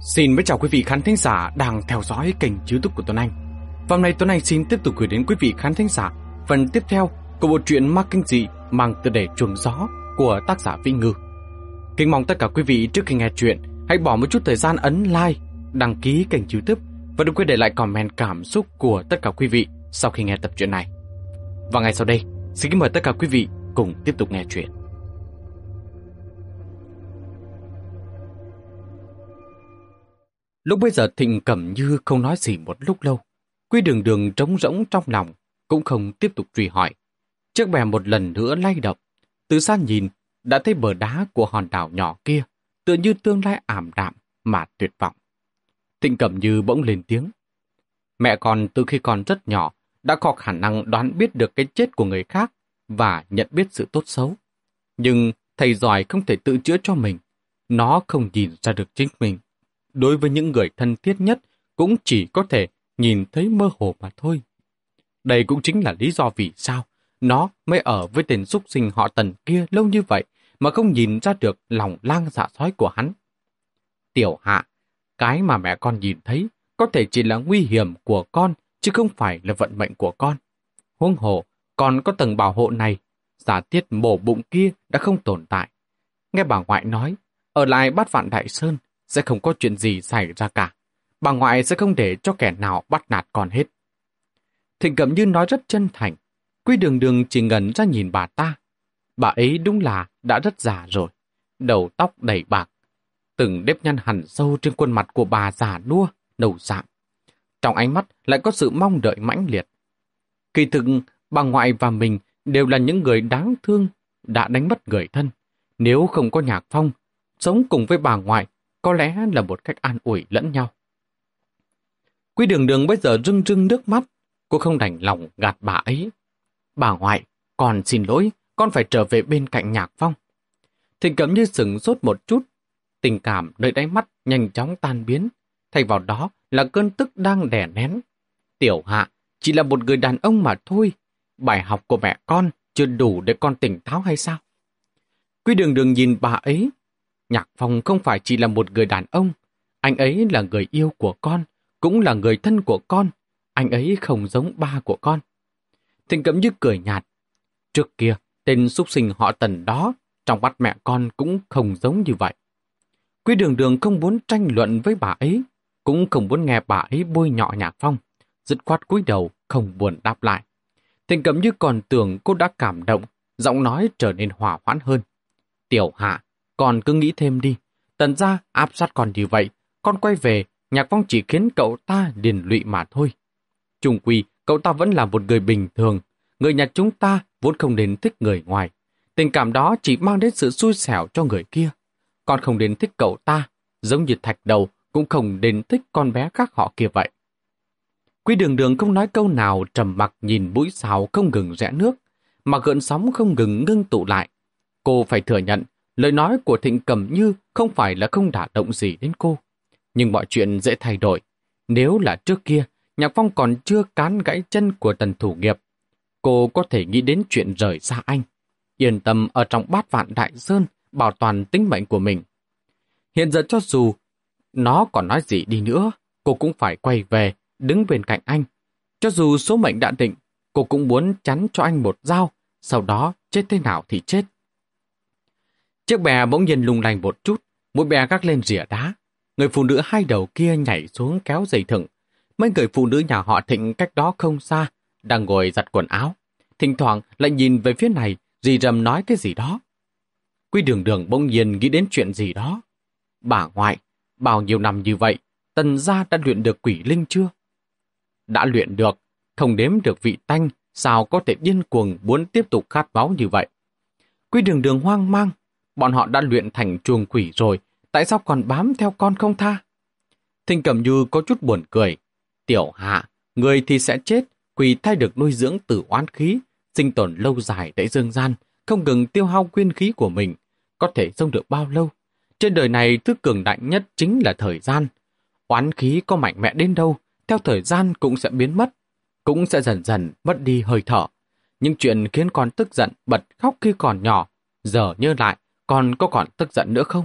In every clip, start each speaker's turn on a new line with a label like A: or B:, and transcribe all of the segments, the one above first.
A: Xin mến chào quý vị khán thính giả đang theo dõi kênh youtube của Tuấn Anh. Và hôm nay Tuấn Anh xin tiếp tục gửi đến quý vị khán thính giả phần tiếp theo của bộ truyện ma kinh dị mang tựa đề chuồng gió của tác giả Vĩ Ngư. Kính mong tất cả quý vị trước khi nghe chuyện hãy bỏ một chút thời gian ấn like, đăng ký kênh youtube và đừng quên để lại comment cảm xúc của tất cả quý vị sau khi nghe tập truyện này. Và ngay sau đây, xin mời tất cả quý vị cùng tiếp tục nghe chuyện. Lúc bây giờ Thịnh Cẩm Như không nói gì một lúc lâu. Quy đường đường trống rỗng trong lòng, cũng không tiếp tục truy hỏi. Chiếc bè một lần nữa lay động. Từ xa nhìn, đã thấy bờ đá của hòn đảo nhỏ kia, tựa như tương lai ảm đạm mà tuyệt vọng. Thịnh Cẩm Như bỗng lên tiếng. Mẹ con từ khi còn rất nhỏ, đã có khả năng đoán biết được cái chết của người khác và nhận biết sự tốt xấu. Nhưng thầy giỏi không thể tự chữa cho mình. Nó không nhìn ra được chính mình đối với những người thân thiết nhất cũng chỉ có thể nhìn thấy mơ hồ mà thôi. Đây cũng chính là lý do vì sao nó mới ở với tên xúc sinh họ tần kia lâu như vậy mà không nhìn ra được lòng lang dạ sói của hắn. Tiểu hạ, cái mà mẹ con nhìn thấy có thể chỉ là nguy hiểm của con chứ không phải là vận mệnh của con. Huống hồ, còn có tầng bảo hộ này, giả tiết mổ bụng kia đã không tồn tại. Nghe bà ngoại nói, ở lại bát vạn đại sơn sẽ không có chuyện gì xảy ra cả. Bà ngoại sẽ không để cho kẻ nào bắt nạt con hết. Thịnh Cẩm Như nói rất chân thành. Quy đường đường chỉ ngẩn ra nhìn bà ta. Bà ấy đúng là đã rất già rồi. Đầu tóc đầy bạc. Từng đếp nhăn hẳn sâu trên khuôn mặt của bà già nua, đầu sạm. Trong ánh mắt lại có sự mong đợi mãnh liệt. Kỳ thực, bà ngoại và mình đều là những người đáng thương, đã đánh mất người thân. Nếu không có nhạc phong, sống cùng với bà ngoại có lẽ là một cách an ủi lẫn nhau. Quý đường đường bây giờ rưng rưng nước mắt, cô không đành lòng gạt bà ấy. Bà ngoại, con xin lỗi, con phải trở về bên cạnh nhạc phong. Thịnh cẩm như sừng sốt một chút, tình cảm nơi đáy mắt nhanh chóng tan biến, thay vào đó là cơn tức đang đè nén. Tiểu hạ chỉ là một người đàn ông mà thôi, bài học của mẹ con chưa đủ để con tỉnh táo hay sao? Quý đường đường nhìn bà ấy, Nhạc Phong không phải chỉ là một người đàn ông, anh ấy là người yêu của con, cũng là người thân của con, anh ấy không giống ba của con. Thịnh Cẩm Như cười nhạt. Trước kia, tên xúc sinh họ tần đó, trong mắt mẹ con cũng không giống như vậy. Quý đường đường không muốn tranh luận với bà ấy, cũng không muốn nghe bà ấy bôi nhọ Nhạc Phong, dứt khoát cúi đầu, không buồn đáp lại. Thịnh Cẩm Như còn tưởng cô đã cảm động, giọng nói trở nên hòa hoãn hơn. Tiểu Hạ, còn cứ nghĩ thêm đi. Tần ra áp sát còn như vậy. Con quay về, nhạc phong chỉ khiến cậu ta điền lụy mà thôi. Trung quy, cậu ta vẫn là một người bình thường. Người nhà chúng ta vốn không đến thích người ngoài. Tình cảm đó chỉ mang đến sự xui xẻo cho người kia. Con không đến thích cậu ta, giống như thạch đầu cũng không đến thích con bé khác họ kia vậy. Quy đường đường không nói câu nào trầm mặc nhìn mũi xào không ngừng rẽ nước, mà gợn sóng không ngừng ngưng tụ lại. Cô phải thừa nhận Lời nói của Thịnh Cẩm Như không phải là không đả động gì đến cô. Nhưng mọi chuyện dễ thay đổi. Nếu là trước kia, Nhạc Phong còn chưa cán gãy chân của tần thủ nghiệp, cô có thể nghĩ đến chuyện rời xa anh. Yên tâm ở trong bát vạn đại sơn, bảo toàn tính mệnh của mình. Hiện giờ cho dù nó còn nói gì đi nữa, cô cũng phải quay về, đứng bên cạnh anh. Cho dù số mệnh đã định, cô cũng muốn chắn cho anh một dao, sau đó chết thế nào thì chết. Chiếc bè bỗng nhiên lung lành một chút, mũi bè gác lên rìa đá. Người phụ nữ hai đầu kia nhảy xuống kéo dây thừng. Mấy người phụ nữ nhà họ thịnh cách đó không xa, đang ngồi giặt quần áo. Thỉnh thoảng lại nhìn về phía này, dì rầm nói cái gì đó. Quy đường đường bỗng nhiên nghĩ đến chuyện gì đó. Bà ngoại, bao nhiêu năm như vậy, tần gia đã luyện được quỷ linh chưa? Đã luyện được, không đếm được vị tanh, sao có thể điên cuồng muốn tiếp tục khát máu như vậy? Quy đường đường hoang mang, Bọn họ đã luyện thành chuồng quỷ rồi, tại sao còn bám theo con không tha? Thinh Cẩm Như có chút buồn cười. Tiểu hạ, người thì sẽ chết, quỷ thay được nuôi dưỡng từ oán khí, sinh tồn lâu dài tại dương gian, không ngừng tiêu hao quyên khí của mình, có thể sống được bao lâu. Trên đời này thứ cường đại nhất chính là thời gian. Oán khí có mạnh mẽ đến đâu, theo thời gian cũng sẽ biến mất, cũng sẽ dần dần mất đi hơi thở. Nhưng chuyện khiến con tức giận bật khóc khi còn nhỏ, giờ nhớ lại còn có còn tức giận nữa không?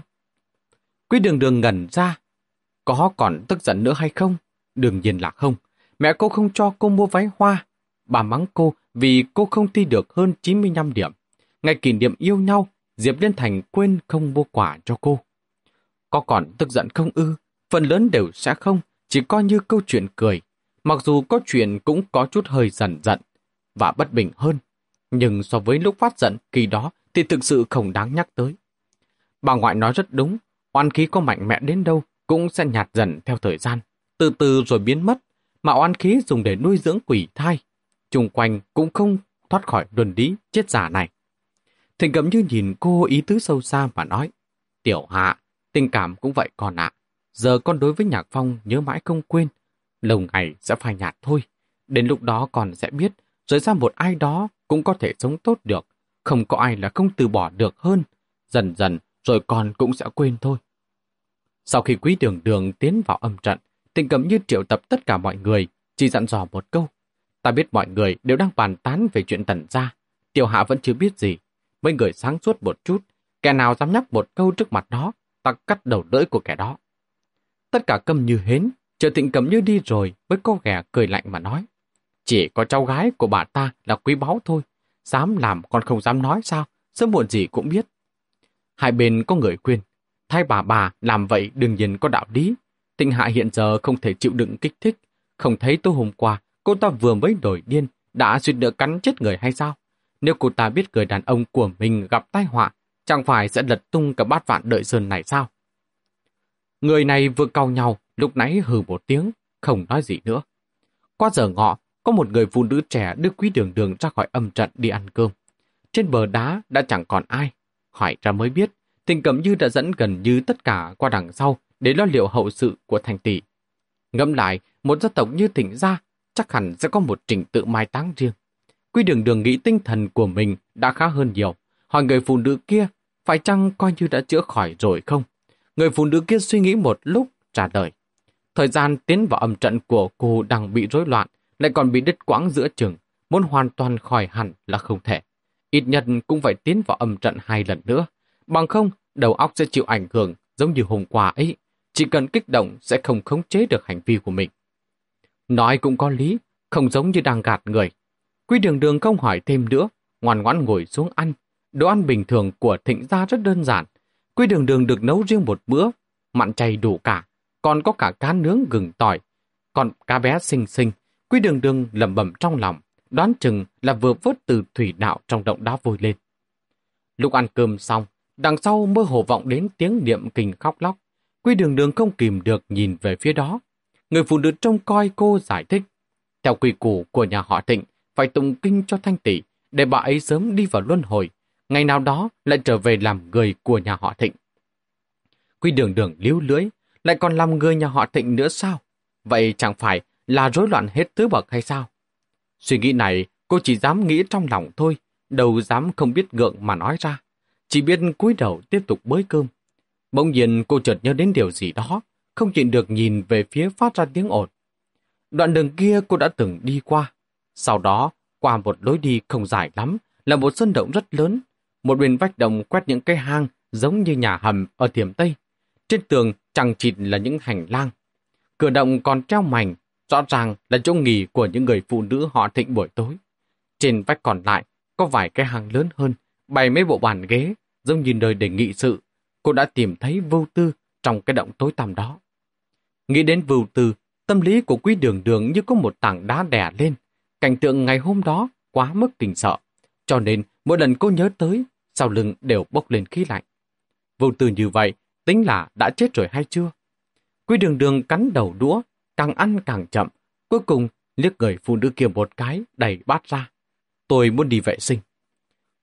A: Quý đường đường ngẩn ra. có còn tức giận nữa hay không? Đương nhiên là không. Mẹ cô không cho cô mua váy hoa. Bà mắng cô vì cô không thi được hơn 95 điểm. Ngày kỷ niệm yêu nhau, Diệp Liên Thành quên không mua quà cho cô. Có còn tức giận không ư? Phần lớn đều sẽ không, chỉ coi như câu chuyện cười. Mặc dù có chuyện cũng có chút hơi dần giận và bất bình hơn. Nhưng so với lúc phát giận kỳ đó thì thực sự không đáng nhắc tới. Bà ngoại nói rất đúng, oan khí có mạnh mẽ đến đâu cũng sẽ nhạt dần theo thời gian, từ từ rồi biến mất, mà oan khí dùng để nuôi dưỡng quỷ thai. Trung quanh cũng không thoát khỏi luân lý chết giả này. Thịnh cẩm như nhìn cô ý tứ sâu xa mà nói, Tiểu hạ, tình cảm cũng vậy con ạ. Giờ con đối với Nhạc Phong nhớ mãi không quên, lâu ngày sẽ phai nhạt thôi. Đến lúc đó con sẽ biết, rời ra một ai đó cũng có thể sống tốt được. Không có ai là không từ bỏ được hơn. Dần dần, rồi con cũng sẽ quên thôi. Sau khi quý đường đường tiến vào âm trận, tình cầm như triệu tập tất cả mọi người, chỉ dặn dò một câu. Ta biết mọi người đều đang bàn tán về chuyện tần gia. Tiểu hạ vẫn chưa biết gì. Mấy người sáng suốt một chút, kẻ nào dám nhắc một câu trước mặt đó, ta cắt đầu lưỡi của kẻ đó. Tất cả câm như hến, chờ thịnh cầm như đi rồi với cô ghẻ cười lạnh mà nói. Chỉ có cháu gái của bà ta là quý báu thôi. Dám làm còn không dám nói sao, sớm muộn gì cũng biết. Hai bên có người khuyên, thay bà bà làm vậy đương nhiên có đạo lý. Tịnh hạ hiện giờ không thể chịu đựng kích thích. Không thấy tối hôm qua, cô ta vừa mới nổi điên, đã suýt nữa cắn chết người hay sao? Nếu cô ta biết người đàn ông của mình gặp tai họa, chẳng phải sẽ lật tung cả bát vạn đợi sơn này sao? Người này vừa cau nhau, lúc nãy hừ một tiếng, không nói gì nữa. Qua giờ ngọ, có một người phụ nữ trẻ đưa quý đường đường ra khỏi âm trận đi ăn cơm. Trên bờ đá đã chẳng còn ai. Hỏi ra mới biết, tình cẩm như đã dẫn gần như tất cả qua đằng sau để lo liệu hậu sự của thành tỷ. Ngẫm lại, một gia tộc như thỉnh gia chắc hẳn sẽ có một trình tự mai táng riêng. Quý đường đường nghĩ tinh thần của mình đã khá hơn nhiều. Hỏi người phụ nữ kia, phải chăng coi như đã chữa khỏi rồi không? Người phụ nữ kia suy nghĩ một lúc, trả lời. Thời gian tiến vào âm trận của cô đang bị rối loạn, lại còn bị đứt quãng giữa chừng, muốn hoàn toàn khỏi hẳn là không thể. Ít nhất cũng phải tiến vào âm trận hai lần nữa. Bằng không, đầu óc sẽ chịu ảnh hưởng giống như hôm qua ấy. Chỉ cần kích động sẽ không khống chế được hành vi của mình. Nói cũng có lý, không giống như đang gạt người. Quy đường đường không hỏi thêm nữa, ngoan ngoãn ngồi xuống ăn. Đồ ăn bình thường của thịnh gia rất đơn giản. Quy đường đường được nấu riêng một bữa, mặn chay đủ cả, còn có cả cá nướng gừng tỏi. Còn cá bé xinh xinh, Quy đường đường lẩm bẩm trong lòng, đoán chừng là vừa vớt từ thủy đạo trong động đá vôi lên. Lúc ăn cơm xong, đằng sau mơ hồ vọng đến tiếng niệm kinh khóc lóc. Quy đường đường không kìm được nhìn về phía đó. Người phụ nữ trông coi cô giải thích. Theo quy củ của nhà họ Thịnh, phải tụng kinh cho thanh tỷ, để bà ấy sớm đi vào luân hồi, ngày nào đó lại trở về làm người của nhà họ Thịnh. Quy đường đường líu lưới, lại còn làm người nhà họ Thịnh nữa sao? Vậy chẳng phải là rối loạn hết tứ bậc hay sao? Suy nghĩ này cô chỉ dám nghĩ trong lòng thôi, đâu dám không biết gượng mà nói ra. Chỉ biết cúi đầu tiếp tục bới cơm. Bỗng nhiên cô chợt nhớ đến điều gì đó, không nhịn được nhìn về phía phát ra tiếng ồn. Đoạn đường kia cô đã từng đi qua. Sau đó, qua một lối đi không dài lắm, là một sân động rất lớn. Một bên vách đồng quét những cái hang giống như nhà hầm ở thiểm Tây. Trên tường chẳng chịt là những hành lang. Cửa động còn treo mảnh, rõ ràng là chỗ nghỉ của những người phụ nữ họ thịnh buổi tối. Trên vách còn lại có vài cái hang lớn hơn, bày mấy bộ bàn ghế, giống như nơi để nghị sự. Cô đã tìm thấy vô tư trong cái động tối tăm đó. Nghĩ đến vưu tư, tâm lý của quý đường đường như có một tảng đá đè lên. Cảnh tượng ngày hôm đó quá mức kinh sợ. Cho nên mỗi lần cô nhớ tới, sau lưng đều bốc lên khí lạnh. Vưu tư như vậy, tính là đã chết rồi hay chưa? Quý đường đường cắn đầu đũa, càng ăn càng chậm, cuối cùng liếc người phụ nữ kia một cái đẩy bát ra. Tôi muốn đi vệ sinh.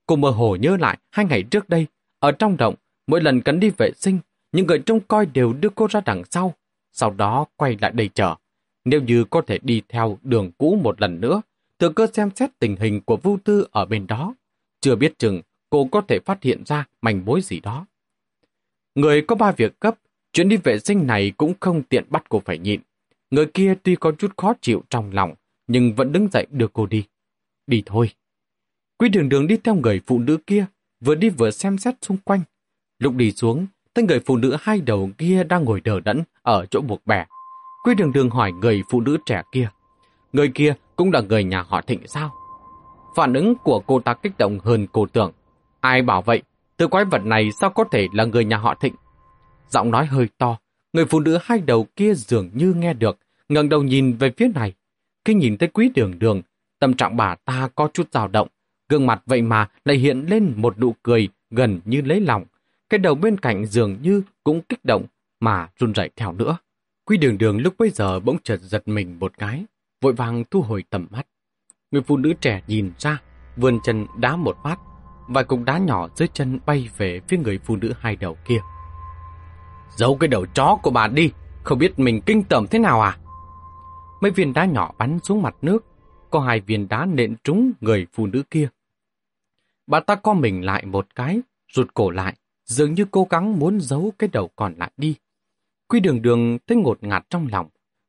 A: Cô mơ hồ nhớ lại hai ngày trước đây, ở trong động, mỗi lần cần đi vệ sinh, những người trông coi đều đưa cô ra đằng sau, sau đó quay lại đây chờ. Nếu như có thể đi theo đường cũ một lần nữa, thừa cơ xem xét tình hình của Vu Tư ở bên đó, chưa biết chừng cô có thể phát hiện ra manh mối gì đó. Người có ba việc cấp, chuyến đi vệ sinh này cũng không tiện bắt cô phải nhịn. Người kia tuy có chút khó chịu trong lòng, nhưng vẫn đứng dậy đưa cô đi. Đi thôi. Quý đường đường đi theo người phụ nữ kia, vừa đi vừa xem xét xung quanh. Lúc đi xuống, thấy người phụ nữ hai đầu kia đang ngồi đờ đẫn ở chỗ buộc bè. Quy đường đường hỏi người phụ nữ trẻ kia. Người kia cũng là người nhà họ Thịnh sao? Phản ứng của cô ta kích động hơn cô tưởng. Ai bảo vậy? Từ quái vật này sao có thể là người nhà họ Thịnh? Giọng nói hơi to, người phụ nữ hai đầu kia dường như nghe được, ngẩng đầu nhìn về phía này. Khi nhìn thấy quý đường đường, tâm trạng bà ta có chút dao động, gương mặt vậy mà lại hiện lên một nụ cười gần như lấy lòng. Cái đầu bên cạnh dường như cũng kích động mà run rẩy theo nữa. Quý đường đường lúc bấy giờ bỗng chợt giật mình một cái, vội vàng thu hồi tầm mắt. Người phụ nữ trẻ nhìn ra, vươn chân đá một phát, vài cục đá nhỏ dưới chân bay về phía người phụ nữ hai đầu kia. Giấu cái đầu chó của bà đi, không biết mình kinh tởm thế nào à? Mấy viên đá nhỏ bắn xuống mặt nước, có hai viên đá nện trúng người phụ nữ kia. Bà ta co mình lại một cái, rụt cổ lại, dường như cố gắng muốn giấu cái đầu còn lại đi. Quy đường đường thấy ngột ngạt trong lòng.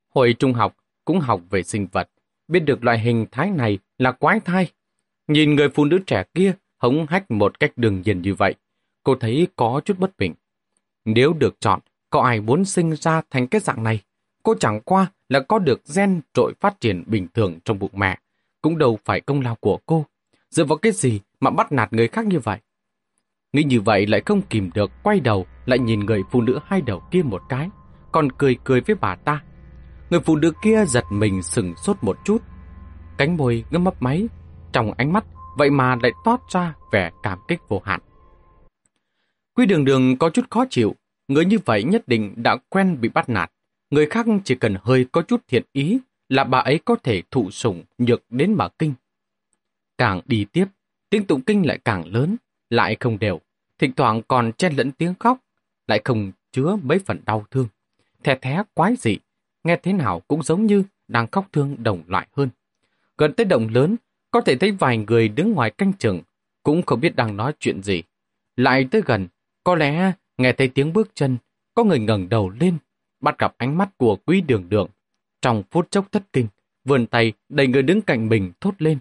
A: Hồi trung học cũng học về sinh vật, biết được loại hình thái này là quái thai. Nhìn người phụ nữ trẻ kia hống hách một cách đường nhiên như vậy, cô thấy có chút bất bình. Nếu được chọn, có ai muốn sinh ra thành cái dạng này? Cô chẳng qua là có được gen trội phát triển bình thường trong bụng mẹ, cũng đâu phải công lao của cô. Dựa vào cái gì mà bắt nạt người khác như vậy? Nghĩ như vậy lại không kìm được, quay đầu lại nhìn người phụ nữ hai đầu kia một cái, còn cười cười với bà ta. Người phụ nữ kia giật mình sừng sốt một chút. Cánh môi ngâm mấp máy, trong ánh mắt vậy mà lại toát ra vẻ cảm kích vô hạn. Quy đường đường có chút khó chịu, người như vậy nhất định đã quen bị bắt nạt. Người khác chỉ cần hơi có chút thiện ý là bà ấy có thể thụ sủng nhược đến mà kinh. Càng đi tiếp, tiếng tụng kinh lại càng lớn, lại không đều, thỉnh thoảng còn chen lẫn tiếng khóc, lại không chứa mấy phần đau thương. Thè thé quái dị, nghe thế nào cũng giống như đang khóc thương đồng loại hơn. Gần tới động lớn, có thể thấy vài người đứng ngoài canh chừng, cũng không biết đang nói chuyện gì. Lại tới gần, có lẽ nghe thấy tiếng bước chân, có người ngẩng đầu lên, bắt gặp ánh mắt của quý đường đường. Trong phút chốc thất kinh, vươn tay đầy người đứng cạnh mình thốt lên.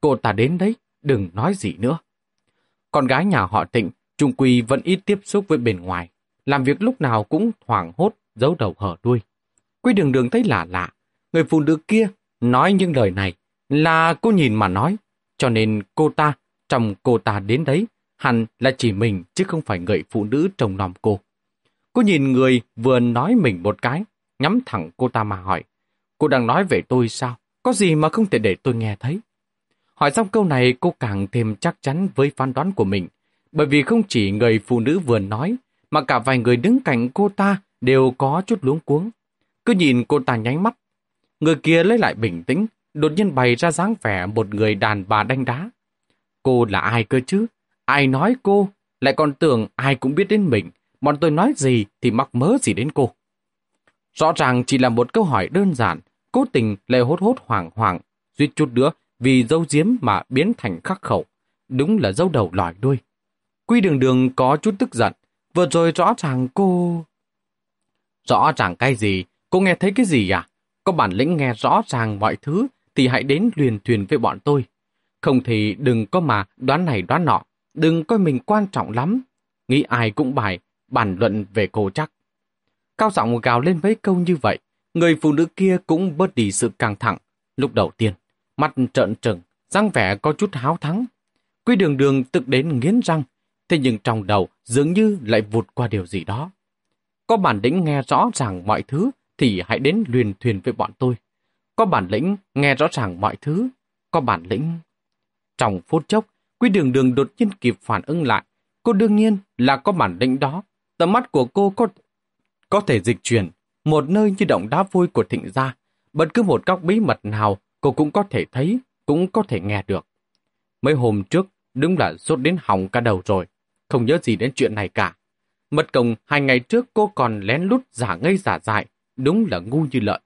A: Cô ta đến đấy, đừng nói gì nữa. Con gái nhà họ thịnh trung quy vẫn ít tiếp xúc với bên ngoài. Làm việc lúc nào cũng hoảng hốt, giấu đầu hở đuôi. Quý đường đường thấy lạ lạ. Người phụ nữ kia nói những lời này là cô nhìn mà nói. Cho nên cô ta, trong cô ta đến đấy, hẳn là chỉ mình chứ không phải người phụ nữ trong lòng cô. Cô nhìn người vừa nói mình một cái, nhắm thẳng cô ta mà hỏi. Cô đang nói về tôi sao? Có gì mà không thể để tôi nghe thấy? Hỏi xong câu này cô càng thêm chắc chắn với phán đoán của mình. Bởi vì không chỉ người phụ nữ vừa nói, mà cả vài người đứng cạnh cô ta đều có chút luống cuống. Cứ nhìn cô ta nháy mắt. Người kia lấy lại bình tĩnh, đột nhiên bày ra dáng vẻ một người đàn bà đánh đá. Cô là ai cơ chứ? Ai nói cô? Lại còn tưởng ai cũng biết đến mình. Bọn tôi nói gì thì mắc mớ gì đến cô. Rõ ràng chỉ là một câu hỏi đơn giản, cố tình lại hốt hốt hoảng hoảng, duy chút nữa vì dâu diếm mà biến thành khắc khẩu. Đúng là dâu đầu lòi đuôi. Quy đường đường có chút tức giận, vừa rồi rõ ràng cô... Rõ ràng cái gì? Cô nghe thấy cái gì à? Có bản lĩnh nghe rõ ràng mọi thứ thì hãy đến luyền thuyền với bọn tôi. Không thì đừng có mà đoán này đoán nọ, đừng coi mình quan trọng lắm. Nghĩ ai cũng bài, bàn luận về cô chắc. Cao giọng gào lên mấy câu như vậy, người phụ nữ kia cũng bớt đi sự căng thẳng. Lúc đầu tiên, mặt trợn trừng, răng vẻ có chút háo thắng. Quy đường đường tự đến nghiến răng, thế nhưng trong đầu dường như lại vụt qua điều gì đó. Có bản lĩnh nghe rõ ràng mọi thứ thì hãy đến luyền thuyền với bọn tôi. Có bản lĩnh nghe rõ ràng mọi thứ, có bản lĩnh. Trong phút chốc, Quy đường đường đột nhiên kịp phản ứng lại. Cô đương nhiên là có bản lĩnh đó. Tầm mắt của cô có, có thể dịch chuyển một nơi như động đá vôi của thịnh gia. Bất cứ một góc bí mật nào cô cũng có thể thấy, cũng có thể nghe được. Mấy hôm trước, đúng là sốt đến hỏng cả đầu rồi. Không nhớ gì đến chuyện này cả. Mật cổng hai ngày trước cô còn lén lút giả ngây giả dại, đúng là ngu như lợn.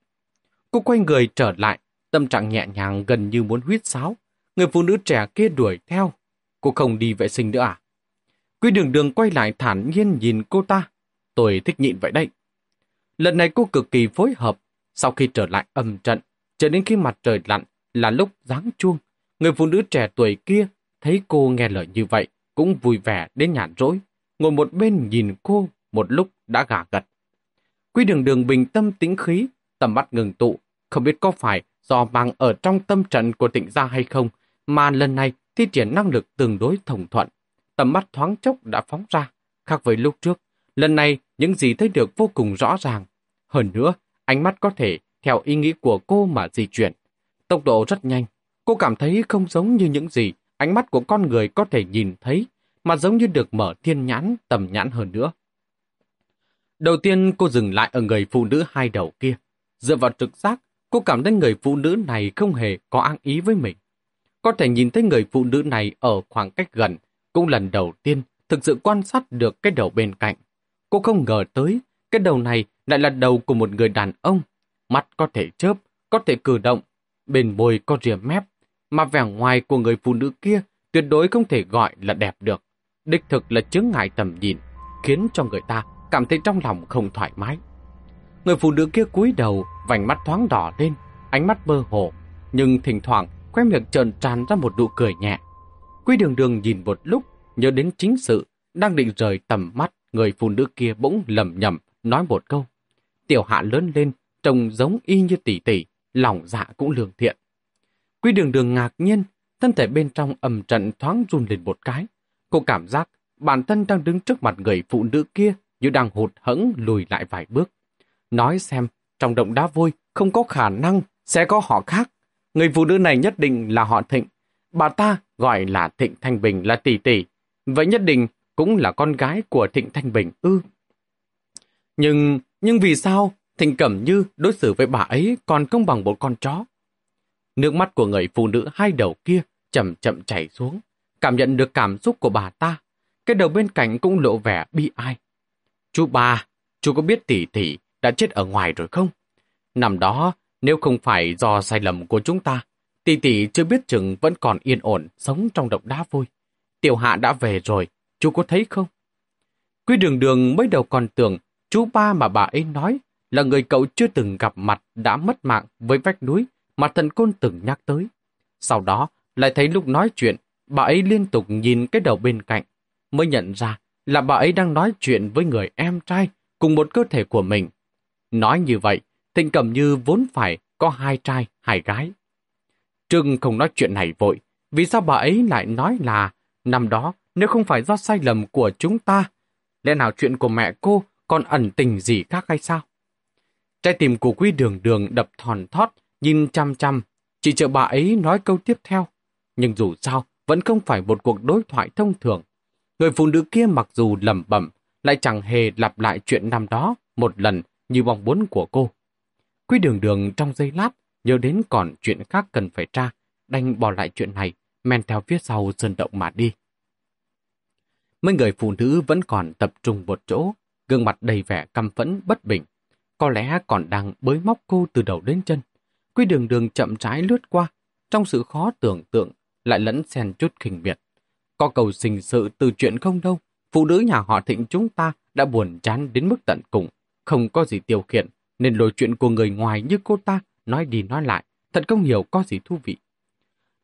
A: Cô quay người trở lại, tâm trạng nhẹ nhàng gần như muốn huyết sáo. Người phụ nữ trẻ kia đuổi theo. Cô không đi vệ sinh nữa à? Quy đường đường quay lại thản nhiên nhìn cô ta. Tôi thích nhịn vậy đấy. Lần này cô cực kỳ phối hợp. Sau khi trở lại âm trận, cho đến khi mặt trời lặn là lúc giáng chuông. Người phụ nữ trẻ tuổi kia thấy cô nghe lời như vậy, cũng vui vẻ đến nhàn rỗi. Ngồi một bên nhìn cô một lúc đã gà gật. quy đường đường bình tâm tĩnh khí, tầm mắt ngừng tụ, không biết có phải do mang ở trong tâm trận của tịnh gia hay không, mà lần này thi triển năng lực tương đối thông thuận. Tầm mắt thoáng chốc đã phóng ra, khác với lúc trước. Lần này, những gì thấy được vô cùng rõ ràng. Hơn nữa, ánh mắt có thể theo ý nghĩ của cô mà di chuyển. Tốc độ rất nhanh. Cô cảm thấy không giống như những gì ánh mắt của con người có thể nhìn thấy, mà giống như được mở thiên nhãn, tầm nhãn hơn nữa. Đầu tiên cô dừng lại ở người phụ nữ hai đầu kia. Dựa vào trực giác, cô cảm thấy người phụ nữ này không hề có ác ý với mình. Có thể nhìn thấy người phụ nữ này ở khoảng cách gần, cũng lần đầu tiên thực sự quan sát được cái đầu bên cạnh. Cô không ngờ tới, cái đầu này lại là đầu của một người đàn ông. Mắt có thể chớp, có thể cử động, bên môi có rìa mép, mà vẻ ngoài của người phụ nữ kia tuyệt đối không thể gọi là đẹp được. Đích thực là chướng ngại tầm nhìn, khiến cho người ta cảm thấy trong lòng không thoải mái. Người phụ nữ kia cúi đầu, vành mắt thoáng đỏ lên, ánh mắt mơ hồ, nhưng thỉnh thoảng khoe miệng trơn tràn ra một nụ cười nhẹ. Quy đường đường nhìn một lúc, nhớ đến chính sự, đang định rời tầm mắt, người phụ nữ kia bỗng lầm nhầm, nói một câu. Tiểu hạ lớn lên, trông giống y như tỷ tỷ, lòng dạ cũng lương thiện. Quy đường đường ngạc nhiên, thân thể bên trong ầm trận thoáng run lên một cái. Cô cảm giác bản thân đang đứng trước mặt người phụ nữ kia như đang hụt hẫng lùi lại vài bước. Nói xem, trong động đá vôi không có khả năng sẽ có họ khác. Người phụ nữ này nhất định là họ Thịnh. Bà ta gọi là Thịnh Thanh Bình là tỷ tỷ. Vậy nhất định cũng là con gái của Thịnh Thanh Bình ư. Nhưng, nhưng vì sao Thịnh Cẩm Như đối xử với bà ấy còn không bằng một con chó? Nước mắt của người phụ nữ hai đầu kia chậm chậm chảy xuống, cảm nhận được cảm xúc của bà ta. Cái đầu bên cạnh cũng lộ vẻ bi ai. Chú ba, chú có biết tỷ tỷ đã chết ở ngoài rồi không? Năm đó, nếu không phải do sai lầm của chúng ta, tỷ tỷ chưa biết chừng vẫn còn yên ổn sống trong động đá vui. Tiểu hạ đã về rồi, chú có thấy không? Quy đường đường mới đầu còn tưởng chú ba mà bà ấy nói là người cậu chưa từng gặp mặt đã mất mạng với vách núi mà thần côn từng nhắc tới. Sau đó, lại thấy lúc nói chuyện, bà ấy liên tục nhìn cái đầu bên cạnh, mới nhận ra là bà ấy đang nói chuyện với người em trai cùng một cơ thể của mình. Nói như vậy, Thịnh Cẩm Như vốn phải có hai trai, hai gái. Trưng không nói chuyện này vội, vì sao bà ấy lại nói là năm đó nếu không phải do sai lầm của chúng ta, lẽ nào chuyện của mẹ cô còn ẩn tình gì khác hay sao? Trái tim của quý đường đường đập thòn thót, nhìn chăm chăm, chỉ chờ bà ấy nói câu tiếp theo. Nhưng dù sao, vẫn không phải một cuộc đối thoại thông thường. Người phụ nữ kia mặc dù lầm bẩm lại chẳng hề lặp lại chuyện năm đó một lần như mong muốn của cô. Quý đường đường trong giây lát nhớ đến còn chuyện khác cần phải tra, đành bỏ lại chuyện này, men theo phía sau sơn động mà đi. Mấy người phụ nữ vẫn còn tập trung một chỗ, gương mặt đầy vẻ căm phẫn bất bình. Có lẽ còn đang bới móc cô từ đầu đến chân. Quy đường đường chậm trái lướt qua, trong sự khó tưởng tượng lại lẫn xen chút khinh miệt. Có cầu sinh sự từ chuyện không đâu, phụ nữ nhà họ thịnh chúng ta đã buồn chán đến mức tận cùng, không có gì tiêu khiển, nên lôi chuyện của người ngoài như cô ta nói đi nói lại, thật không hiểu có gì thú vị.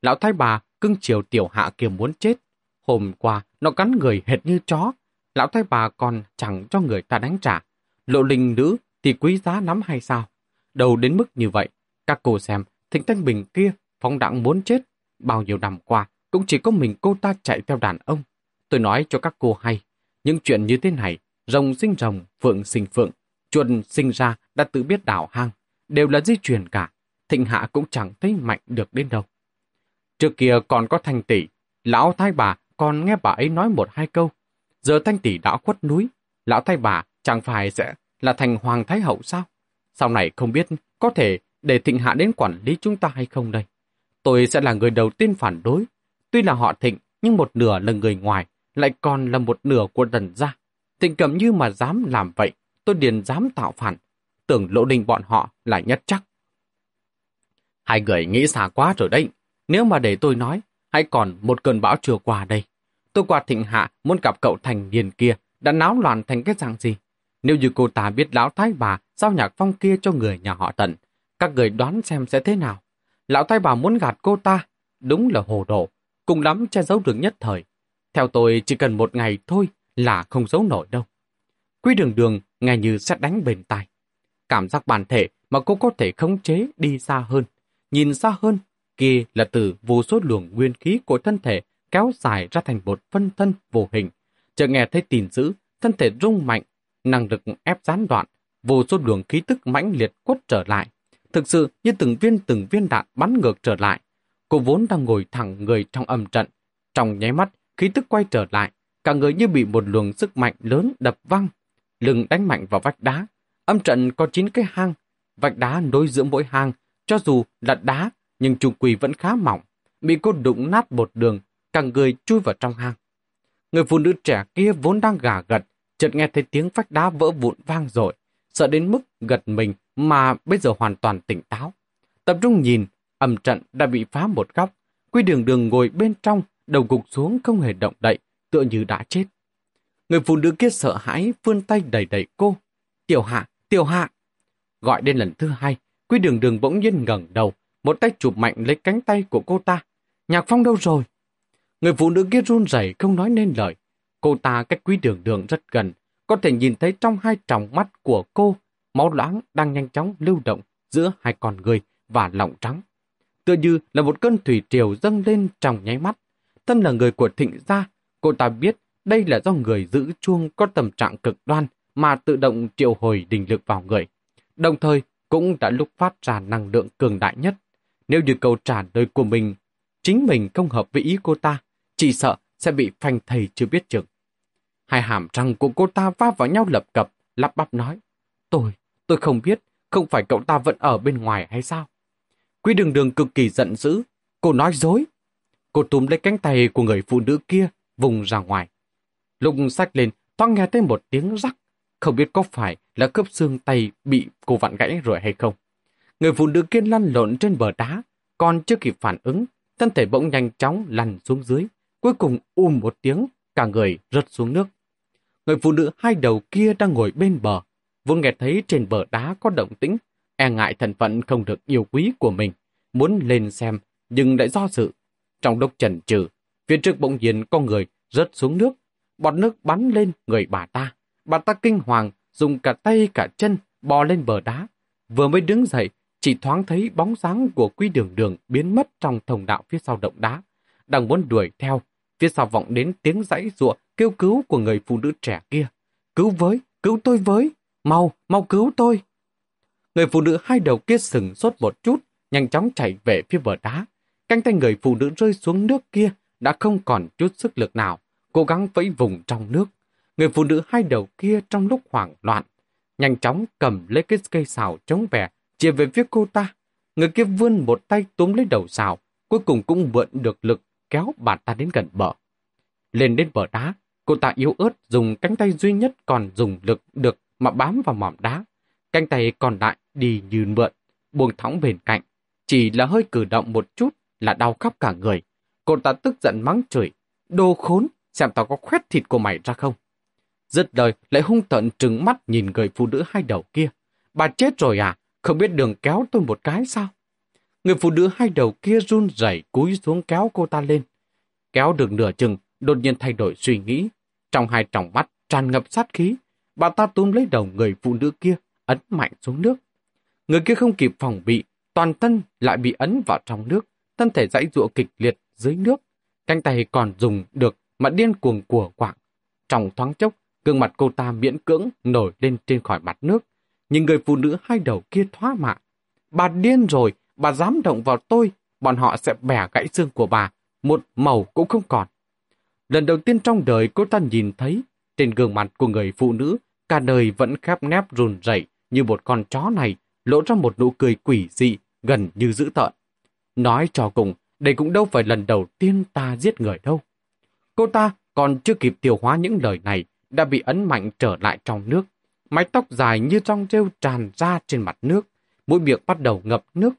A: Lão thái bà cưng chiều tiểu hạ kia muốn chết. Hôm qua, nó cắn người hệt như chó. Lão thái bà còn chẳng cho người ta đánh trả. Lộ linh nữ thì quý giá lắm hay sao? Đầu đến mức như vậy, các cô xem, Thịnh Thanh Bình kia, phóng đẳng muốn chết. Bao nhiêu năm qua, cũng chỉ có mình cô ta chạy theo đàn ông. Tôi nói cho các cô hay, những chuyện như thế này, rồng sinh rồng, phượng sinh phượng, chuột sinh ra đã tự biết đảo hang, đều là di truyền cả. Thịnh Hạ cũng chẳng thấy mạnh được đến đâu. Trước kia còn có thanh tỷ, lão thái bà còn nghe bà ấy nói một hai câu. Giờ thanh tỷ đã khuất núi, lão thái bà chẳng phải sẽ là thành hoàng thái hậu sao? Sau này không biết có thể để thịnh hạ đến quản lý chúng ta hay không đây? Tôi sẽ là người đầu tiên phản đối. Tuy là họ thịnh, nhưng một nửa là người ngoài, lại còn là một nửa của đần gia. Thịnh cầm như mà dám làm vậy, tôi điền dám tạo phản. Tưởng lộ đình bọn họ là nhất chắc. Hai người nghĩ xa quá rồi đấy. Nếu mà để tôi nói, hãy còn một cơn bão chưa qua đây. Tôi qua thịnh hạ muốn gặp cậu thành niên kia, đã náo loạn thành cái dạng gì? Nếu như cô ta biết lão thái bà giao nhạc phong kia cho người nhà họ tần, các người đoán xem sẽ thế nào. Lão thái bà muốn gạt cô ta, đúng là hồ đồ, cùng lắm che giấu được nhất thời. Theo tôi chỉ cần một ngày thôi là không giấu nổi đâu. Quy đường đường nghe như xét đánh bên tai. Cảm giác bản thể mà cô có thể khống chế đi xa hơn. Nhìn xa hơn, kia là từ vô số luồng nguyên khí của thân thể kéo dài ra thành một phân thân vô hình. Chợt nghe thấy tin dữ, thân thể rung mạnh, năng lực ép gián đoạn, vô số luồng khí tức mãnh liệt quất trở lại. Thực sự như từng viên từng viên đạn bắn ngược trở lại. Cô vốn đang ngồi thẳng người trong âm trận. Trong nháy mắt, khí tức quay trở lại, cả người như bị một luồng sức mạnh lớn đập văng. Lưng đánh mạnh vào vách đá. Âm trận có chín cái hang. Vách đá nối giữa mỗi hang, cho dù là đá, nhưng trùng quỳ vẫn khá mỏng. Bị cô đụng nát một đường, cả người chui vào trong hang. Người phụ nữ trẻ kia vốn đang gà gật, chợt nghe thấy tiếng vách đá vỡ vụn vang rồi, sợ đến mức gật mình mà bây giờ hoàn toàn tỉnh táo. Tập trung nhìn, âm trận đã bị phá một góc, quy đường đường ngồi bên trong, đầu gục xuống không hề động đậy, tựa như đã chết. Người phụ nữ kia sợ hãi vươn tay đẩy đẩy cô. Tiểu hạ, tiểu hạ. Gọi đến lần thứ hai, quy đường đường bỗng nhiên ngẩng đầu, một tay chụp mạnh lấy cánh tay của cô ta. Nhạc phong đâu rồi? Người phụ nữ kia run rẩy không nói nên lời. Cô ta cách quý đường đường rất gần, có thể nhìn thấy trong hai tròng mắt của cô, máu loãng đang nhanh chóng lưu động giữa hai con người và lòng trắng. Tựa như là một cơn thủy triều dâng lên trong nháy mắt. Thân là người của thịnh gia, cô ta biết đây là do người giữ chuông có tầm trạng cực đoan mà tự động triệu hồi đình lực vào người. Đồng thời cũng đã lúc phát ra năng lượng cường đại nhất. Nếu như câu trả lời của mình, chính mình không hợp với ý cô ta, chỉ sợ sẽ bị phanh thầy chưa biết chừng. Hai hàm răng của cô ta va vào nhau lập cập, lắp bắp nói. Tôi, tôi không biết, không phải cậu ta vẫn ở bên ngoài hay sao? Quý đường đường cực kỳ giận dữ, cô nói dối. Cô túm lấy cánh tay của người phụ nữ kia, vùng ra ngoài. Lúc sách lên, thoáng nghe thấy một tiếng rắc, không biết có phải là khớp xương tay bị cô vặn gãy rồi hay không. Người phụ nữ kia lăn lộn trên bờ đá, còn chưa kịp phản ứng, thân thể bỗng nhanh chóng lăn xuống dưới, cuối cùng um một tiếng, cả người rớt xuống nước. Người phụ nữ hai đầu kia đang ngồi bên bờ, vốn nghe thấy trên bờ đá có động tĩnh, e ngại thân phận không được yêu quý của mình, muốn lên xem, nhưng lại do dự. Trong lúc chần chừ, phía trước bỗng nhiên con người rớt xuống nước, bọt nước bắn lên người bà ta. Bà ta kinh hoàng, dùng cả tay cả chân bò lên bờ đá. Vừa mới đứng dậy, chỉ thoáng thấy bóng dáng của quy đường đường biến mất trong thông đạo phía sau động đá. Đang muốn đuổi theo, phía sau vọng đến tiếng giãy giụa kêu cứu của người phụ nữ trẻ kia. Cứu với, cứu tôi với, mau, mau cứu tôi. Người phụ nữ hai đầu kia sừng sốt một chút, nhanh chóng chạy về phía bờ đá. Cánh tay người phụ nữ rơi xuống nước kia đã không còn chút sức lực nào, cố gắng vẫy vùng trong nước. Người phụ nữ hai đầu kia trong lúc hoảng loạn, nhanh chóng cầm lấy cái cây xào chống bè, chia về phía cô ta. Người kia vươn một tay túm lấy đầu xào, cuối cùng cũng mượn được lực kéo bà ta đến gần bờ. Lên đến bờ đá, cô ta yếu ớt dùng cánh tay duy nhất còn dùng lực được mà bám vào mỏm đá. Cánh tay còn lại đi như mượn, buông thõng bên cạnh. Chỉ là hơi cử động một chút là đau khắp cả người. Cô ta tức giận mắng chửi. Đồ khốn, xem tao có khoét thịt của mày ra không? Dứt đời lại hung tận trừng mắt nhìn người phụ nữ hai đầu kia. Bà chết rồi à? Không biết đường kéo tôi một cái sao? Người phụ nữ hai đầu kia run rẩy cúi xuống kéo cô ta lên. Kéo được nửa chừng, đột nhiên thay đổi suy nghĩ. Trong hai tròng mắt tràn ngập sát khí, bà ta túm lấy đầu người phụ nữ kia, ấn mạnh xuống nước. Người kia không kịp phòng bị, toàn thân lại bị ấn vào trong nước, thân thể dãy dụa kịch liệt dưới nước. Cánh tay còn dùng được mà điên cuồng của quạng. Trong thoáng chốc, gương mặt cô ta miễn cưỡng nổi lên trên khỏi mặt nước. Nhưng người phụ nữ hai đầu kia thoá mạ. Bà điên rồi, bà dám động vào tôi, bọn họ sẽ bẻ gãy xương của bà, một màu cũng không còn. Lần đầu tiên trong đời cô ta nhìn thấy, trên gương mặt của người phụ nữ, cả đời vẫn khép nép run rẩy như một con chó này, lộ ra một nụ cười quỷ dị, gần như dữ tợn. Nói cho cùng, đây cũng đâu phải lần đầu tiên ta giết người đâu. Cô ta còn chưa kịp tiêu hóa những lời này, đã bị ấn mạnh trở lại trong nước. Mái tóc dài như trong rêu tràn ra trên mặt nước, mũi miệng bắt đầu ngập nước,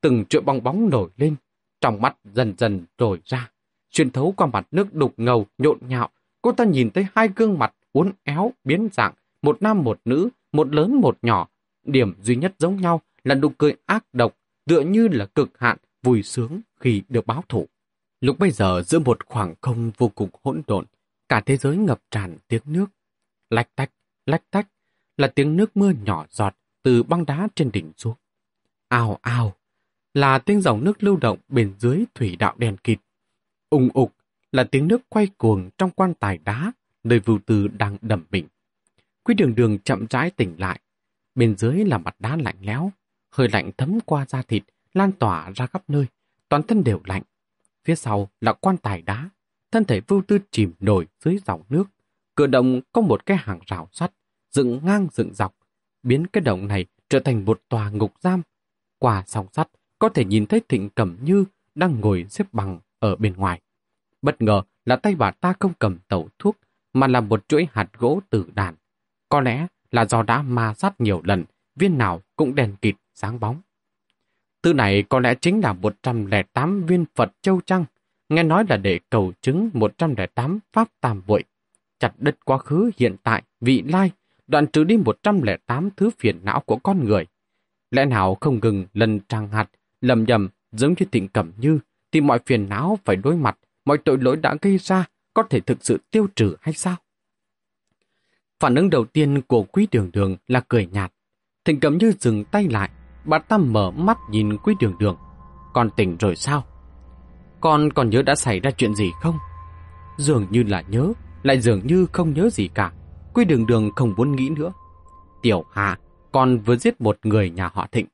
A: từng chuỗi bong bóng nổi lên, trong mắt dần dần trồi ra. Xuyên thấu qua mặt nước đục ngầu, nhộn nhạo, cô ta nhìn thấy hai gương mặt uốn éo, biến dạng, một nam một nữ, một lớn một nhỏ. Điểm duy nhất giống nhau là nụ cười ác độc, tựa như là cực hạn, vui sướng khi được báo thủ. Lúc bây giờ giữa một khoảng không vô cùng hỗn độn, cả thế giới ngập tràn tiếng nước. Lách tách, lách tách, là tiếng nước mưa nhỏ giọt từ băng đá trên đỉnh xuống. ao ao là tiếng dòng nước lưu động bên dưới thủy đạo đèn kịt. Ung ục là tiếng nước quay cuồng trong quan tài đá, nơi vưu tư đang đầm mình. Quý đường đường chậm rãi tỉnh lại. Bên dưới là mặt đá lạnh lẽo, hơi lạnh thấm qua da thịt, lan tỏa ra khắp nơi, toàn thân đều lạnh. Phía sau là quan tài đá, thân thể vưu tư chìm nổi dưới dòng nước. Cửa động có một cái hàng rào sắt, dựng ngang dựng dọc, biến cái động này trở thành một tòa ngục giam. Qua song sắt, có thể nhìn thấy Thịnh Cẩm Như đang ngồi xếp bằng ở bên ngoài. Bất ngờ là tay bà ta không cầm tẩu thuốc, mà là một chuỗi hạt gỗ tử đàn. Có lẽ là do đã ma sát nhiều lần, viên nào cũng đèn kịt, sáng bóng. Thứ này có lẽ chính là 108 viên Phật Châu Trăng, nghe nói là để cầu chứng 108 Pháp Tam Vội. Chặt đứt quá khứ hiện tại, vị lai, đoạn trừ đi 108 thứ phiền não của con người. Lẽ nào không ngừng lần trang hạt, lầm nhầm giống như thịnh cẩm như, thì mọi phiền não phải đối mặt, mọi tội lỗi đã gây ra có thể thực sự tiêu trừ hay sao? Phản ứng đầu tiên của quý đường đường là cười nhạt. Thịnh cẩm như dừng tay lại, bà ta mở mắt nhìn quý đường đường. Con tỉnh rồi sao? Con còn nhớ đã xảy ra chuyện gì không? Dường như là nhớ, lại dường như không nhớ gì cả. Quý đường đường không muốn nghĩ nữa. Tiểu hà, con vừa giết một người nhà họ Thịnh.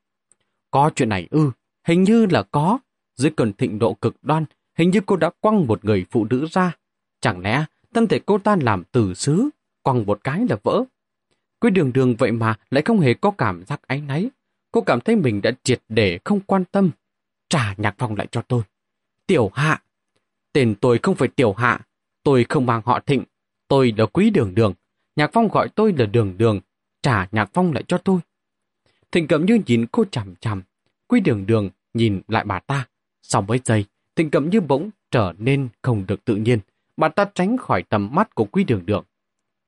A: Có chuyện này ư, hình như là có. Dưới cơn thịnh độ cực đoan, hình như cô đã quăng một người phụ nữ ra. Chẳng lẽ thân thể cô ta làm từ xứ, quăng một cái là vỡ. Quý đường đường vậy mà lại không hề có cảm giác áy náy. Cô cảm thấy mình đã triệt để không quan tâm. Trả nhạc phong lại cho tôi. Tiểu Hạ. Tên tôi không phải Tiểu Hạ. Tôi không mang họ Thịnh. Tôi là Quý Đường Đường. Nhạc Phong gọi tôi là Đường Đường. Trả Nhạc Phong lại cho tôi. Thịnh cầm Như nhìn cô chằm chằm. Quý Đường Đường nhìn lại bà ta. Sau mấy giây, Thịnh cầm Như bỗng trở nên không được tự nhiên. Bà ta tránh khỏi tầm mắt của Quý Đường Đường.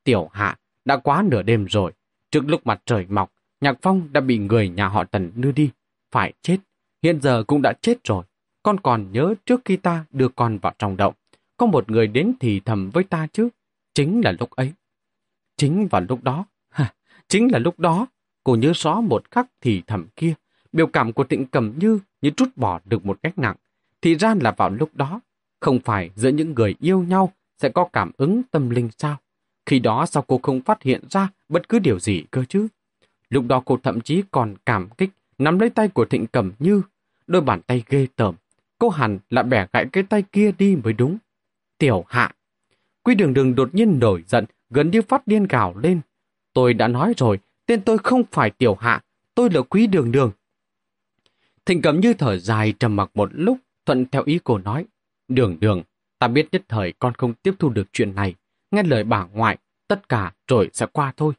A: Tiểu Hạ, đã quá nửa đêm rồi. Trước lúc mặt trời mọc, Nhạc Phong đã bị người nhà họ Tần đưa đi. Phải chết. Hiện giờ cũng đã chết rồi. Con còn nhớ trước khi ta đưa con vào trong động. Có một người đến thì thầm với ta chứ. Chính là lúc ấy. Chính vào lúc đó. Ha, chính là lúc đó. Cô nhớ rõ một khắc thì thầm kia. Biểu cảm của tịnh cầm như như trút bỏ được một cách nặng. Thì ra là vào lúc đó. Không phải giữa những người yêu nhau sẽ có cảm ứng tâm linh sao? Khi đó sao cô không phát hiện ra bất cứ điều gì cơ chứ? Lúc đó cô thậm chí còn cảm kích nắm lấy tay của Thịnh Cẩm Như. Đôi bàn tay ghê tởm. Cô hẳn là bẻ gãy cái tay kia đi mới đúng. Tiểu hạ. Quy đường đường đột nhiên nổi giận, gần như phát điên gào lên. Tôi đã nói rồi, tên tôi không phải tiểu hạ, tôi là quý đường đường. Thịnh Cẩm Như thở dài trầm mặc một lúc, thuận theo ý cô nói. Đường đường, ta biết nhất thời con không tiếp thu được chuyện này. Nghe lời bà ngoại, tất cả rồi sẽ qua thôi.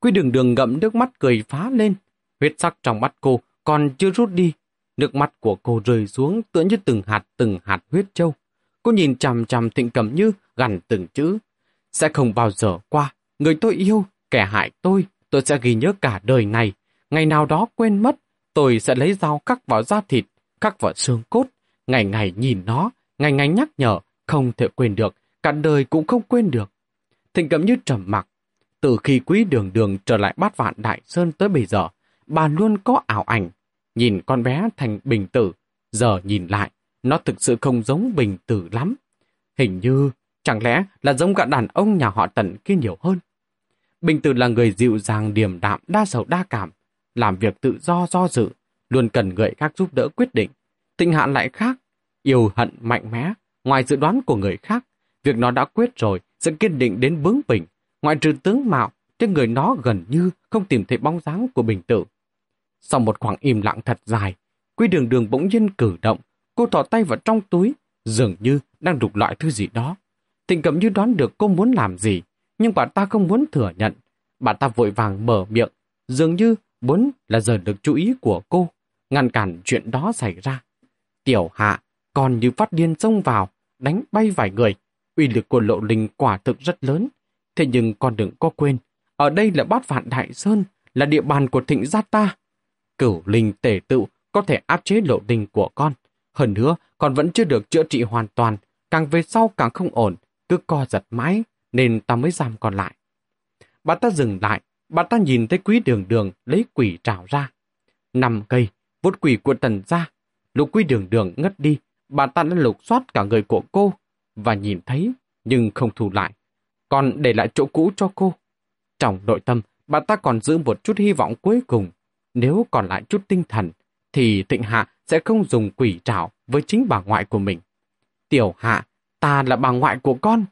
A: Quy đường đường ngậm nước mắt cười phá lên. Huyết sắc trong mắt cô còn chưa rút đi. Nước mắt của cô rơi xuống tựa như từng hạt từng hạt huyết châu. Cô nhìn chằm chằm thịnh cầm như gằn từng chữ. Sẽ không bao giờ qua. Người tôi yêu, kẻ hại tôi, tôi sẽ ghi nhớ cả đời này. Ngày nào đó quên mất, tôi sẽ lấy dao cắt vào da thịt, cắt vào xương cốt. Ngày ngày nhìn nó, ngày ngày nhắc nhở, không thể quên được, cả đời cũng không quên được. Thịnh cầm như trầm mặc, từ khi quý đường đường trở lại bát vạn đại sơn tới bây giờ, bà luôn có ảo ảnh. Nhìn con bé thành bình tử, giờ nhìn lại, nó thực sự không giống bình tử lắm. Hình như, chẳng lẽ là giống gã đàn ông nhà họ tần kia nhiều hơn. Bình tử là người dịu dàng điềm đạm, đa sầu đa cảm, làm việc tự do do dự, luôn cần người khác giúp đỡ quyết định. Tình hạn lại khác, yêu hận mạnh mẽ, ngoài dự đoán của người khác, việc nó đã quyết rồi sẽ kiên định đến bướng bỉnh, Ngoại trừ tướng mạo, trên người nó gần như không tìm thấy bóng dáng của bình tử. Sau một khoảng im lặng thật dài, Quy đường đường bỗng nhiên cử động, cô thỏ tay vào trong túi, dường như đang đục loại thứ gì đó. Thịnh cầm như đoán được cô muốn làm gì, nhưng bà ta không muốn thừa nhận. Bà ta vội vàng mở miệng, dường như muốn là giờ được chú ý của cô, ngăn cản chuyện đó xảy ra. Tiểu hạ còn như phát điên xông vào, đánh bay vài người. Uy lực của lộ linh quả thực rất lớn, Thế nhưng con đừng có quên, ở đây là bát vạn đại sơn, là địa bàn của thịnh gia ta. Cửu linh tể tự có thể áp chế lộ đình của con. Hơn nữa, con vẫn chưa được chữa trị hoàn toàn, càng về sau càng không ổn, cứ co giật mãi, nên ta mới giam con lại. bà ta dừng lại, bà ta nhìn thấy quý đường đường lấy quỷ trào ra. Năm cây, vốt quỷ của tần ra. lục quý đường đường ngất đi, bà ta đã lục soát cả người của cô và nhìn thấy nhưng không thu lại, còn để lại chỗ cũ cho cô. Trong nội tâm, bà ta còn giữ một chút hy vọng cuối cùng. Nếu còn lại chút tinh thần, thì Thịnh Hạ sẽ không dùng quỷ trảo với chính bà ngoại của mình. Tiểu Hạ, ta là bà ngoại của con.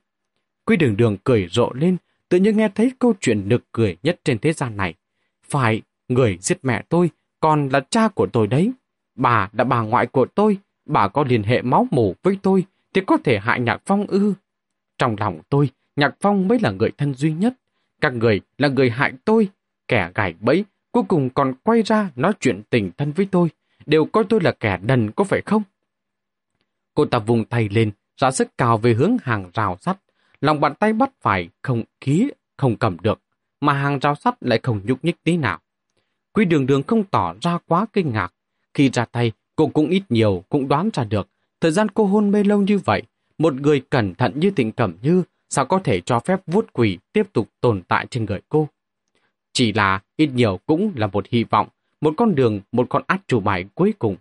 A: Quy đường đường cười rộ lên, tự nhiên nghe thấy câu chuyện nực cười nhất trên thế gian này. Phải, người giết mẹ tôi, còn là cha của tôi đấy. Bà là bà ngoại của tôi, bà có liên hệ máu mủ với tôi, thì có thể hại Nhạc Phong ư. Trong lòng tôi, Nhạc Phong mới là người thân duy nhất. Các người là người hại tôi, kẻ gài bẫy, cuối cùng còn quay ra nói chuyện tình thân với tôi, đều coi tôi là kẻ đần có phải không? Cô ta vùng tay lên, ra sức cao về hướng hàng rào sắt, lòng bàn tay bắt phải không khí, không cầm được, mà hàng rào sắt lại không nhúc nhích tí nào. Quy đường đường không tỏ ra quá kinh ngạc. Khi ra tay, cô cũng ít nhiều cũng đoán ra được. Thời gian cô hôn mê lâu như vậy, một người cẩn thận như Tịnh Cẩm Như sao có thể cho phép vuốt quỷ tiếp tục tồn tại trên người cô. Chỉ là ít nhiều cũng là một hy vọng, một con đường, một con át chủ bài cuối cùng.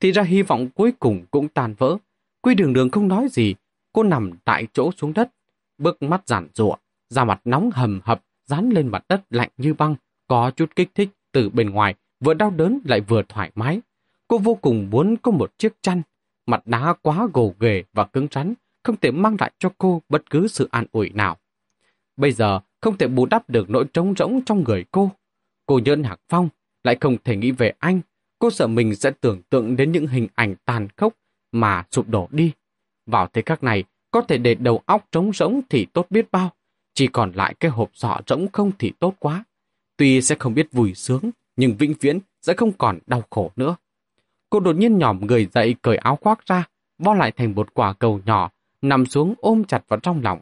A: Thì ra hy vọng cuối cùng cũng tan vỡ. Quy đường đường không nói gì, cô nằm tại chỗ xuống đất, bước mắt giản rụa, da mặt nóng hầm hập, dán lên mặt đất lạnh như băng, có chút kích thích từ bên ngoài, vừa đau đớn lại vừa thoải mái. Cô vô cùng muốn có một chiếc chăn, mặt đá quá gồ ghề và cứng rắn, không thể mang lại cho cô bất cứ sự an ủi nào. Bây giờ không thể bù đắp được nỗi trống rỗng trong người cô. Cô nhơn Hạc Phong lại không thể nghĩ về anh. Cô sợ mình sẽ tưởng tượng đến những hình ảnh tàn khốc mà sụp đổ đi. Vào thế khắc này, có thể để đầu óc trống rỗng thì tốt biết bao. Chỉ còn lại cái hộp sọ rỗng không thì tốt quá. Tuy sẽ không biết vui sướng, nhưng vĩnh viễn sẽ không còn đau khổ nữa. Cô đột nhiên nhỏm người dậy cởi áo khoác ra, vo lại thành một quả cầu nhỏ, nằm xuống ôm chặt vào trong lòng.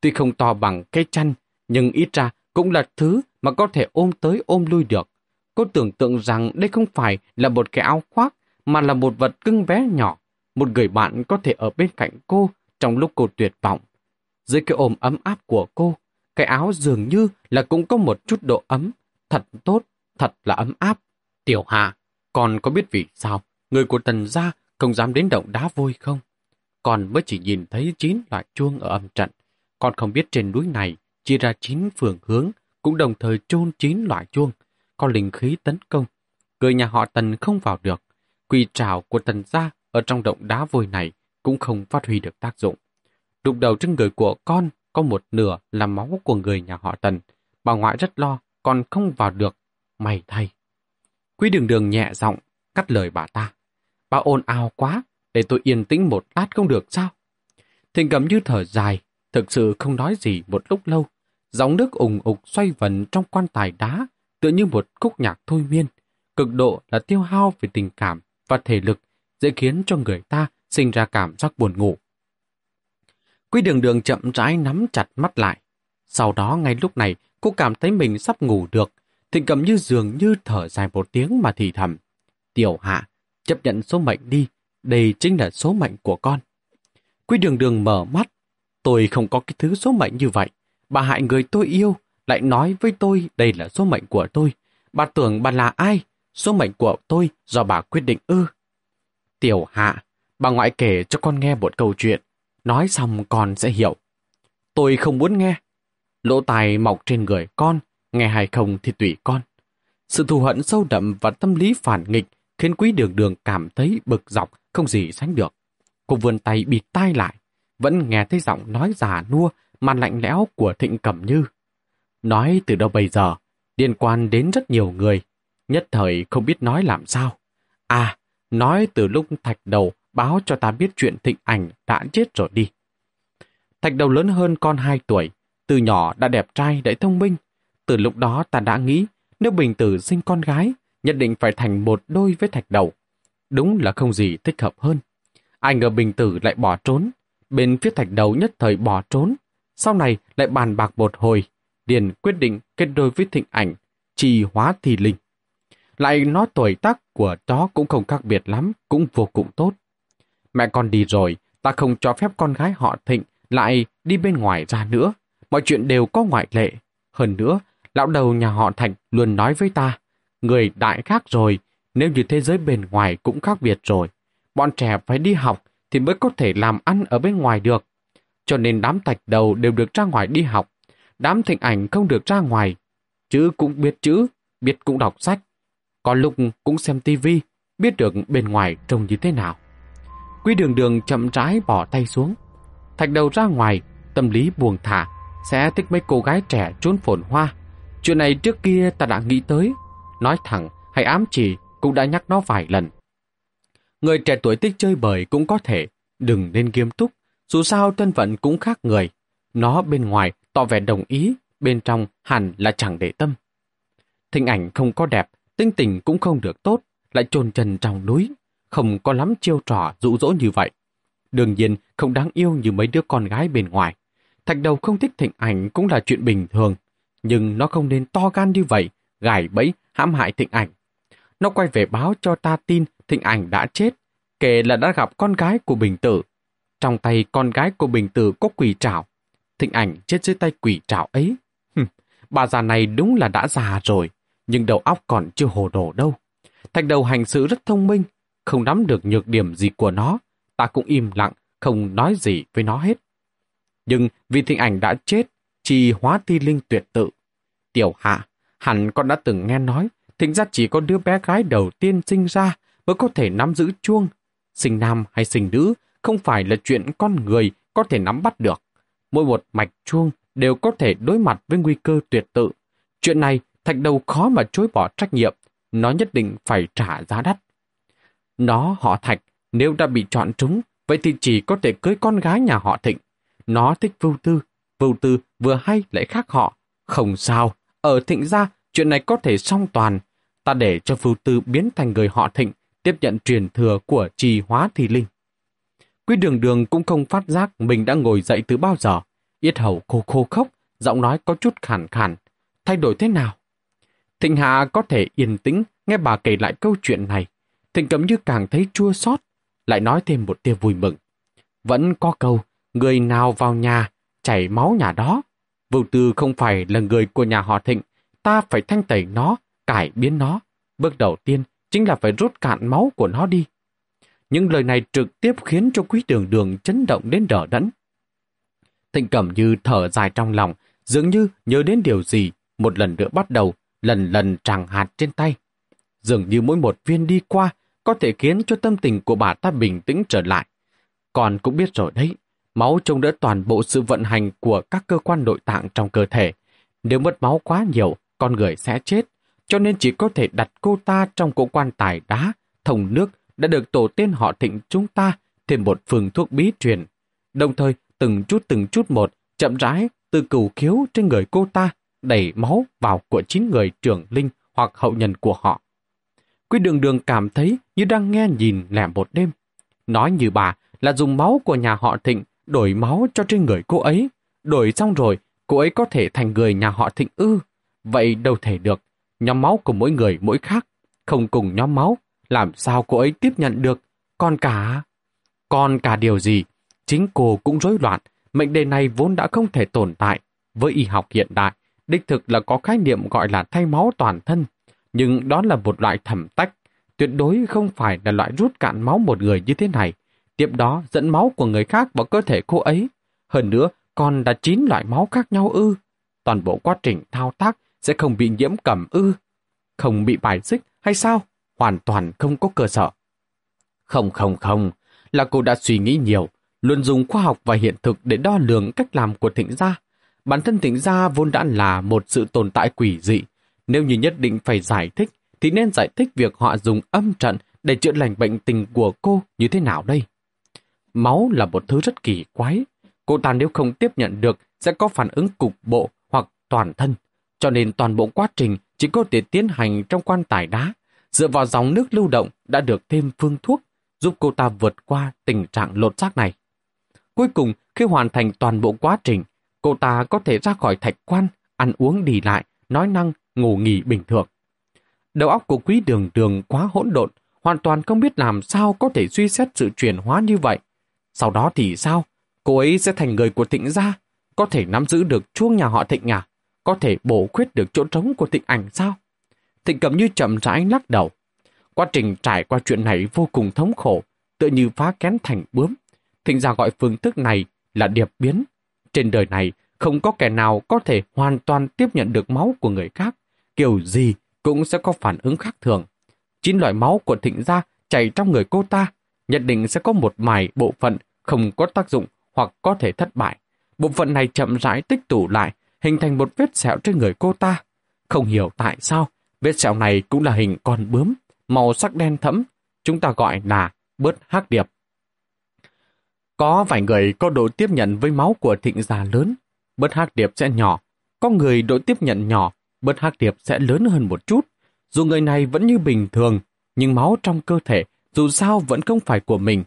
A: Tuy không to bằng cây chăn, nhưng ít ra cũng là thứ mà có thể ôm tới ôm lui được. Cô tưởng tượng rằng đây không phải là một cái áo khoác, mà là một vật cưng bé nhỏ, một người bạn có thể ở bên cạnh cô trong lúc cô tuyệt vọng. Dưới cái ôm ấm áp của cô, cái áo dường như là cũng có một chút độ ấm, thật tốt, thật là ấm áp. Tiểu Hạ, còn có biết vì sao người của tần gia không dám đến động đá vôi không? Còn mới chỉ nhìn thấy chín loại chuông ở âm trận, còn không biết trên núi này chia ra chín phường hướng, cũng đồng thời chôn chín loại chuông, có linh khí tấn công. Người nhà họ tần không vào được, quỳ trào của tần gia ở trong động đá vôi này cũng không phát huy được tác dụng. Đụng đầu trên người của con có một nửa là máu của người nhà họ tần. Bà ngoại rất lo, còn không vào được. May thay. Quý đường đường nhẹ giọng cắt lời bà ta. Bà ồn ào quá, để tôi yên tĩnh một lát không được sao? Thịnh cầm như thở dài, thực sự không nói gì một lúc lâu. Dòng nước ủng ục xoay vần trong quan tài đá, tựa như một khúc nhạc thôi miên. Cực độ là tiêu hao về tình cảm và thể lực, dễ khiến cho người ta sinh ra cảm giác buồn ngủ. Quý đường đường chậm rãi nắm chặt mắt lại. Sau đó ngay lúc này, cô cảm thấy mình sắp ngủ được. Thịnh cầm như dường như thở dài một tiếng mà thì thầm. Tiểu hạ, chấp nhận số mệnh đi, đây chính là số mệnh của con. Quý đường đường mở mắt. Tôi không có cái thứ số mệnh như vậy. Bà hại người tôi yêu, lại nói với tôi đây là số mệnh của tôi. Bà tưởng bà là ai? Số mệnh của tôi do bà quyết định ư. Tiểu hạ, bà ngoại kể cho con nghe một câu chuyện. Nói xong con sẽ hiểu. Tôi không muốn nghe. Lỗ tài mọc trên người con, nghe hay không thì tùy con. Sự thù hận sâu đậm và tâm lý phản nghịch khiến quý đường đường cảm thấy bực dọc, không gì sánh được. Cô vươn tay bịt tai lại, vẫn nghe thấy giọng nói già nua mà lạnh lẽo của Thịnh Cẩm Như. Nói từ đâu bây giờ, liên quan đến rất nhiều người, nhất thời không biết nói làm sao. À, nói từ lúc thạch đầu báo cho ta biết chuyện Thịnh Ảnh đã chết rồi đi. Thạch đầu lớn hơn con 2 tuổi, từ nhỏ đã đẹp trai đã thông minh. Từ lúc đó ta đã nghĩ nếu Bình Tử sinh con gái, nhất định phải thành một đôi với thạch đầu. Đúng là không gì thích hợp hơn. Ai ngờ Bình Tử lại bỏ trốn. Bên phía thạch đầu nhất thời bỏ trốn. Sau này lại bàn bạc một hồi. Điền quyết định kết đôi với thịnh ảnh, trì hóa thì linh. Lại nói tuổi tác của chó cũng không khác biệt lắm, cũng vô cùng tốt. Mẹ con đi rồi, ta không cho phép con gái họ thịnh lại đi bên ngoài ra nữa. Mọi chuyện đều có ngoại lệ. Hơn nữa, lão đầu nhà họ Thạch luôn nói với ta, người đại khác rồi, nếu như thế giới bên ngoài cũng khác biệt rồi. Bọn trẻ phải đi học thì mới có thể làm ăn ở bên ngoài được. Cho nên đám thạch đầu đều được ra ngoài đi học. Đám thịnh ảnh không được ra ngoài. Chữ cũng biết chữ, biết cũng đọc sách. Có lúc cũng xem tivi, biết được bên ngoài trông như thế nào. quy đường đường chậm rãi bỏ tay xuống. Thạch đầu ra ngoài, tâm lý buồn thả, sẽ thích mấy cô gái trẻ trốn phồn hoa. Chuyện này trước kia ta đã nghĩ tới. Nói thẳng hay ám chỉ cũng đã nhắc nó vài lần. Người trẻ tuổi thích chơi bời cũng có thể, đừng nên nghiêm túc, dù sao thân phận cũng khác người. Nó bên ngoài tỏ vẻ đồng ý, bên trong hẳn là chẳng để tâm. Thhình ảnh không có đẹp, tinh tình cũng không được tốt, lại trồn chân trong núi, không có lắm chiêu trò dụ dỗ như vậy. Đương nhiên không đáng yêu như mấy đứa con gái bên ngoài. Thạch đầu không thích thịnh ảnh cũng là chuyện bình thường, nhưng nó không nên to gan như vậy, gài bẫy, hãm hại thịnh ảnh. Nó quay về báo cho ta tin thịnh ảnh đã chết, kể là đã gặp con gái của Bình Tử. Trong tay con gái của Bình Tử có quỷ trảo. Thịnh ảnh chết dưới tay quỷ trảo ấy. Hừm, bà già này đúng là đã già rồi, nhưng đầu óc còn chưa hồ đồ đâu. Thạch đầu hành sự rất thông minh, không nắm được nhược điểm gì của nó. Ta cũng im lặng, không nói gì với nó hết. Nhưng vì thịnh ảnh đã chết, chỉ hóa thi linh tuyệt tự. Tiểu hạ, hẳn con đã từng nghe nói, thịnh ra chỉ có đứa bé gái đầu tiên sinh ra mới có thể nắm giữ chuông. Sinh nam hay sinh nữ không phải là chuyện con người có thể nắm bắt được. Mỗi một mạch chuông đều có thể đối mặt với nguy cơ tuyệt tự. Chuyện này thạch đầu khó mà chối bỏ trách nhiệm, nó nhất định phải trả giá đắt. Nó họ thạch, nếu đã bị chọn trúng, vậy thì chỉ có thể cưới con gái nhà họ thịnh. Nó thích vưu tư, vưu tư vừa hay lại khác họ. Không sao, ở thịnh gia, chuyện này có thể song toàn. Ta để cho phù tư biến thành người họ thịnh, tiếp nhận truyền thừa của trì hóa thi linh. Quý đường đường cũng không phát giác mình đã ngồi dậy từ bao giờ. Yết hầu khô khô khốc, giọng nói có chút khản khản. Thay đổi thế nào? Thịnh Hạ có thể yên tĩnh nghe bà kể lại câu chuyện này. Thịnh Cẩm Như càng thấy chua xót, lại nói thêm một tia vui mừng. Vẫn có câu, người nào vào nhà, chảy máu nhà đó. Vô Tư không phải là người của nhà họ Thịnh, ta phải thanh tẩy nó, cải biến nó. Bước đầu tiên chính là phải rút cạn máu của nó đi. Những lời này trực tiếp khiến cho quý đường đường chấn động đến đỡ đẫn. Thịnh Cẩm Như thở dài trong lòng, dường như nhớ đến điều gì, một lần nữa bắt đầu, lần lần tràng hạt trên tay. Dường như mỗi một viên đi qua có thể khiến cho tâm tình của bà ta bình tĩnh trở lại. Còn cũng biết rồi đấy, máu trông đỡ toàn bộ sự vận hành của các cơ quan nội tạng trong cơ thể. Nếu mất máu quá nhiều, con người sẽ chết, cho nên chỉ có thể đặt cô ta trong cỗ quan tài đá, thồng nước đã được tổ tiên họ thịnh chúng ta thêm một phương thuốc bí truyền. Đồng thời, từng chút từng chút một, chậm rãi từ cửu khiếu trên người cô ta đẩy máu vào của chín người trưởng linh hoặc hậu nhân của họ. Quý đường đường cảm thấy như đang nghe nhìn lẻ một đêm. Nói như bà là dùng máu của nhà họ thịnh đổi máu cho trên người cô ấy. Đổi xong rồi, cô ấy có thể thành người nhà họ thịnh ư. Vậy đâu thể được. Nhóm máu của mỗi người mỗi khác. Không cùng nhóm máu. Làm sao cô ấy tiếp nhận được? Còn cả... Còn cả điều gì? Chính cô cũng rối loạn. Mệnh đề này vốn đã không thể tồn tại. Với y học hiện đại, đích thực là có khái niệm gọi là thay máu toàn thân nhưng đó là một loại thẩm tách, tuyệt đối không phải là loại rút cạn máu một người như thế này. Tiếp đó dẫn máu của người khác vào cơ thể cô ấy. Hơn nữa, còn đã chín loại máu khác nhau ư. Toàn bộ quá trình thao tác sẽ không bị nhiễm cẩm ư. Không bị bài xích hay sao? Hoàn toàn không có cơ sở. Không không không, là cô đã suy nghĩ nhiều, luôn dùng khoa học và hiện thực để đo lường cách làm của thịnh gia. Bản thân thịnh gia vốn đã là một sự tồn tại quỷ dị, nếu như nhất định phải giải thích, thì nên giải thích việc họ dùng âm trận để chữa lành bệnh tình của cô như thế nào đây? Máu là một thứ rất kỳ quái. Cô ta nếu không tiếp nhận được sẽ có phản ứng cục bộ hoặc toàn thân. Cho nên toàn bộ quá trình chỉ có thể tiến hành trong quan tài đá. Dựa vào dòng nước lưu động đã được thêm phương thuốc giúp cô ta vượt qua tình trạng lột xác này. Cuối cùng, khi hoàn thành toàn bộ quá trình, cô ta có thể ra khỏi thạch quan, ăn uống đi lại, nói năng ngủ nghỉ bình thường. Đầu óc của quý đường đường quá hỗn độn, hoàn toàn không biết làm sao có thể suy xét sự chuyển hóa như vậy. Sau đó thì sao? Cô ấy sẽ thành người của thịnh gia, có thể nắm giữ được chuông nhà họ thịnh à? có thể bổ khuyết được chỗ trống của thịnh ảnh sao? Thịnh cầm như chậm rãi lắc đầu. Quá trình trải qua chuyện này vô cùng thống khổ, tự như phá kén thành bướm. Thịnh Gia gọi phương thức này là điệp biến. Trên đời này, không có kẻ nào có thể hoàn toàn tiếp nhận được máu của người khác. Kiểu gì cũng sẽ có phản ứng khác thường. Chín loại máu của thịnh gia chảy trong người cô ta, nhất định sẽ có một vài bộ phận không có tác dụng hoặc có thể thất bại. Bộ phận này chậm rãi tích tụ lại, hình thành một vết sẹo trên người cô ta. Không hiểu tại sao, vết sẹo này cũng là hình con bướm, màu sắc đen thẫm, chúng ta gọi là bớt hắc điệp. Có vài người có độ tiếp nhận với máu của thịnh già lớn, bớt hắc điệp sẽ nhỏ. Có người độ tiếp nhận nhỏ, bớt hắc điệp sẽ lớn hơn một chút. Dù người này vẫn như bình thường, nhưng máu trong cơ thể dù sao vẫn không phải của mình.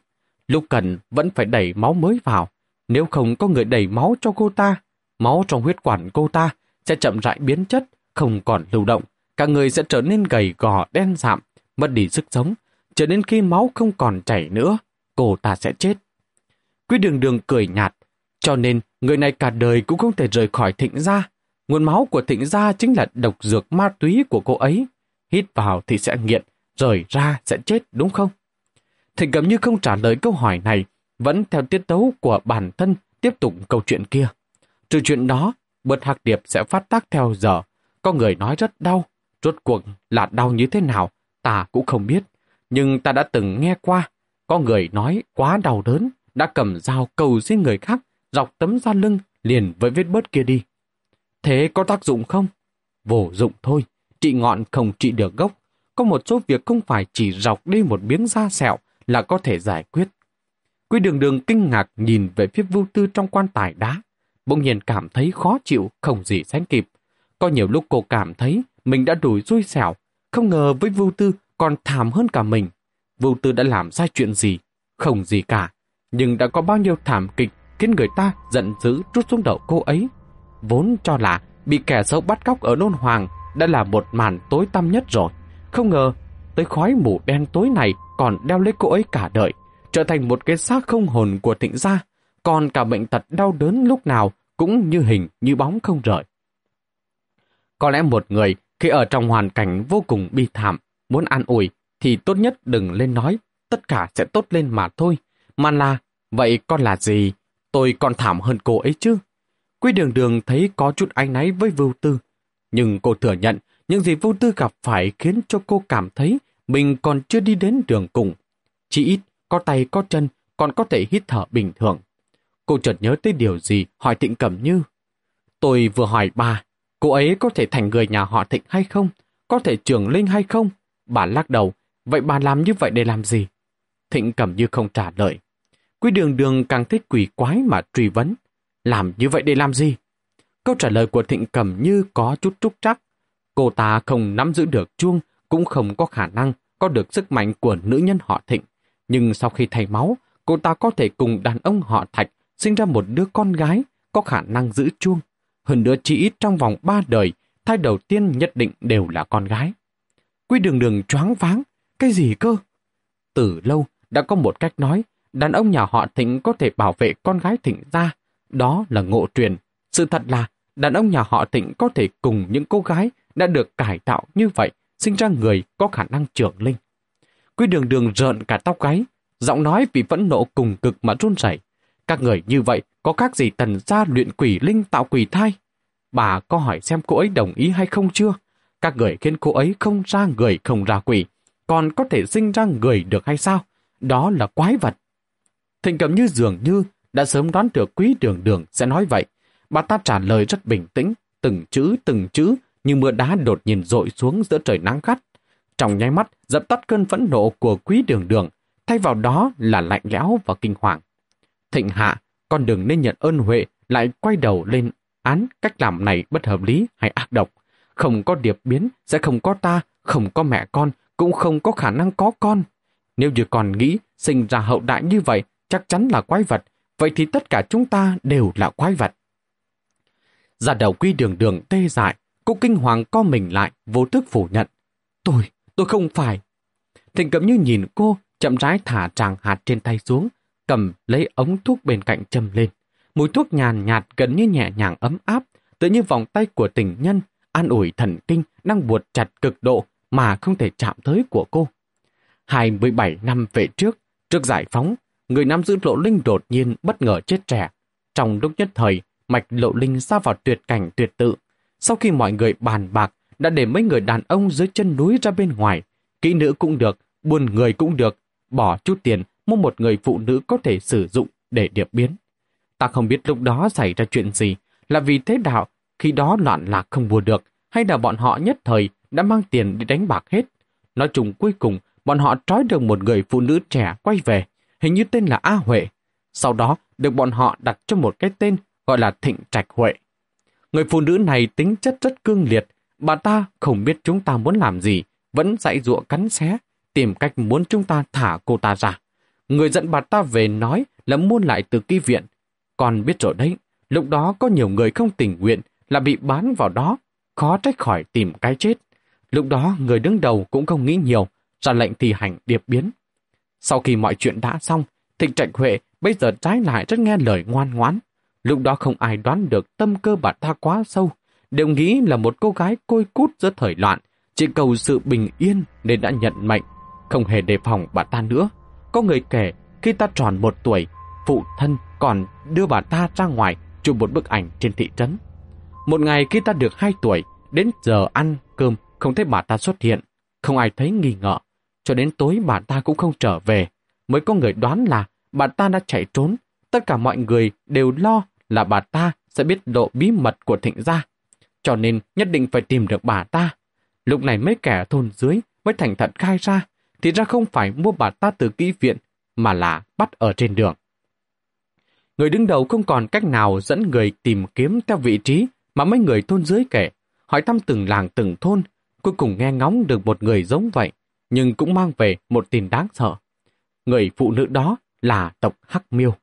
A: Lúc cần vẫn phải đẩy máu mới vào. Nếu không có người đẩy máu cho cô ta, máu trong huyết quản cô ta sẽ chậm rãi biến chất, không còn lưu động. Cả người sẽ trở nên gầy gò đen sạm, mất đi sức sống, cho đến khi máu không còn chảy nữa, cô ta sẽ chết. Quý đường đường cười nhạt, cho nên người này cả đời cũng không thể rời khỏi thịnh gia. Nguồn máu của thịnh gia chính là độc dược ma túy của cô ấy. Hít vào thì sẽ nghiện, rời ra sẽ chết đúng không? Thịnh gần như không trả lời câu hỏi này, vẫn theo tiết tấu của bản thân tiếp tục câu chuyện kia. Trừ chuyện đó, bớt hạc điệp sẽ phát tác theo giờ. Có người nói rất đau, rốt cuộc là đau như thế nào, ta cũng không biết. Nhưng ta đã từng nghe qua, có người nói quá đau đớn, đã cầm dao cầu xin người khác, dọc tấm da lưng liền với vết bớt kia đi. Thế có tác dụng không? Vô dụng thôi, trị ngọn không trị được gốc. Có một số việc không phải chỉ dọc đi một miếng da sẹo là có thể giải quyết. Quy đường đường kinh ngạc nhìn về phía vưu tư trong quan tài đá, bỗng nhiên cảm thấy khó chịu, không gì sánh kịp. Có nhiều lúc cô cảm thấy mình đã đủ xui xẻo, không ngờ với vưu tư còn thảm hơn cả mình. Vưu tư đã làm sai chuyện gì? Không gì cả. Nhưng đã có bao nhiêu thảm kịch khiến người ta giận dữ trút xuống đầu cô ấy. Vốn cho là bị kẻ xấu bắt cóc ở nôn hoàng đã là một màn tối tăm nhất rồi. Không ngờ, tới khói mù đen tối này còn đeo lấy cô ấy cả đời, trở thành một cái xác không hồn của thịnh gia, còn cả bệnh tật đau đớn lúc nào cũng như hình như bóng không rời. Có lẽ một người khi ở trong hoàn cảnh vô cùng bi thảm, muốn an ủi thì tốt nhất đừng lên nói tất cả sẽ tốt lên mà thôi, mà là vậy con là gì? Tôi còn thảm hơn cô ấy chứ. Quy đường đường thấy có chút áy náy với Vưu Tư, nhưng cô thừa nhận những gì vô Tư gặp phải khiến cho cô cảm thấy mình còn chưa đi đến đường cùng. Chỉ ít, có tay có chân, còn có thể hít thở bình thường. Cô chợt nhớ tới điều gì, hỏi Thịnh Cẩm Như. Tôi vừa hỏi bà, cô ấy có thể thành người nhà họ Thịnh hay không? Có thể trưởng linh hay không? Bà lắc đầu, vậy bà làm như vậy để làm gì? Thịnh Cẩm Như không trả lời. Quý đường đường càng thích quỷ quái mà truy vấn. Làm như vậy để làm gì? Câu trả lời của Thịnh Cẩm Như có chút trúc trắc. Cô ta không nắm giữ được chuông, cũng không có khả năng có được sức mạnh của nữ nhân họ Thịnh. Nhưng sau khi thay máu, cô ta có thể cùng đàn ông họ Thạch sinh ra một đứa con gái có khả năng giữ chuông. Hơn nữa chỉ ít trong vòng ba đời, thai đầu tiên nhất định đều là con gái. Quy đường đường choáng váng, cái gì cơ? Từ lâu đã có một cách nói, đàn ông nhà họ Thịnh có thể bảo vệ con gái Thịnh ra. Đó là ngộ truyền. Sự thật là, đàn ông nhà họ Thịnh có thể cùng những cô gái đã được cải tạo như vậy sinh ra người có khả năng trưởng linh. Quy đường đường rợn cả tóc gáy, giọng nói vì phẫn nộ cùng cực mà run rẩy. Các người như vậy có khác gì tần gia luyện quỷ linh tạo quỷ thai? Bà có hỏi xem cô ấy đồng ý hay không chưa? Các người khiến cô ấy không ra người không ra quỷ, còn có thể sinh ra người được hay sao? Đó là quái vật. Thịnh cầm như dường như đã sớm đoán được quý đường đường sẽ nói vậy. Bà ta trả lời rất bình tĩnh, từng chữ từng chữ như mưa đá đột nhiên rội xuống giữa trời nắng gắt. Trong nháy mắt, dập tắt cơn phẫn nộ của quý đường đường, thay vào đó là lạnh lẽo và kinh hoàng. Thịnh hạ, con đường nên nhận ơn huệ lại quay đầu lên án cách làm này bất hợp lý hay ác độc. Không có điệp biến, sẽ không có ta, không có mẹ con, cũng không có khả năng có con. Nếu như còn nghĩ sinh ra hậu đại như vậy chắc chắn là quái vật, vậy thì tất cả chúng ta đều là quái vật. Giả đầu quy đường đường tê dại, Cô kinh hoàng co mình lại, vô thức phủ nhận. Tôi, tôi không phải. Thịnh cẩm như nhìn cô, chậm rãi thả tràng hạt trên tay xuống, cầm lấy ống thuốc bên cạnh châm lên. Mùi thuốc nhàn nhạt gần như nhẹ nhàng ấm áp, tự như vòng tay của tình nhân, an ủi thần kinh đang buộc chặt cực độ mà không thể chạm tới của cô. 27 năm về trước, trước giải phóng, người nam giữ lộ linh đột nhiên bất ngờ chết trẻ. Trong lúc nhất thời, mạch lộ linh xa vào tuyệt cảnh tuyệt tự. Sau khi mọi người bàn bạc, đã để mấy người đàn ông dưới chân núi ra bên ngoài. Kỹ nữ cũng được, buồn người cũng được, bỏ chút tiền mua một người phụ nữ có thể sử dụng để điệp biến. Ta không biết lúc đó xảy ra chuyện gì, là vì thế đạo khi đó loạn lạc không mua được, hay là bọn họ nhất thời đã mang tiền đi đánh bạc hết. Nói chung cuối cùng, bọn họ trói được một người phụ nữ trẻ quay về, hình như tên là A Huệ. Sau đó được bọn họ đặt cho một cái tên gọi là Thịnh Trạch Huệ. Người phụ nữ này tính chất rất cương liệt, bà ta không biết chúng ta muốn làm gì, vẫn dạy dụa cắn xé, tìm cách muốn chúng ta thả cô ta ra. Người dẫn bà ta về nói là muôn lại từ ký viện. Còn biết rồi đấy, lúc đó có nhiều người không tình nguyện là bị bán vào đó, khó trách khỏi tìm cái chết. Lúc đó người đứng đầu cũng không nghĩ nhiều, ra lệnh thi hành điệp biến. Sau khi mọi chuyện đã xong, Thịnh Trạch Huệ bây giờ trái lại rất nghe lời ngoan ngoãn. Lúc đó không ai đoán được tâm cơ bà ta quá sâu, đều nghĩ là một cô gái côi cút giữa thời loạn, chỉ cầu sự bình yên nên đã nhận mệnh, không hề đề phòng bà ta nữa. Có người kể, khi ta tròn một tuổi, phụ thân còn đưa bà ta ra ngoài chụp một bức ảnh trên thị trấn. Một ngày khi ta được hai tuổi, đến giờ ăn cơm không thấy bà ta xuất hiện, không ai thấy nghi ngờ. Cho đến tối bà ta cũng không trở về, mới có người đoán là bà ta đã chạy trốn. Tất cả mọi người đều lo là bà ta sẽ biết độ bí mật của thịnh gia. Cho nên nhất định phải tìm được bà ta. Lúc này mấy kẻ thôn dưới mới thành thật khai ra, thì ra không phải mua bà ta từ kỹ viện, mà là bắt ở trên đường. Người đứng đầu không còn cách nào dẫn người tìm kiếm theo vị trí mà mấy người thôn dưới kể, hỏi thăm từng làng từng thôn, cuối cùng nghe ngóng được một người giống vậy, nhưng cũng mang về một tin đáng sợ. Người phụ nữ đó là tộc Hắc Miêu.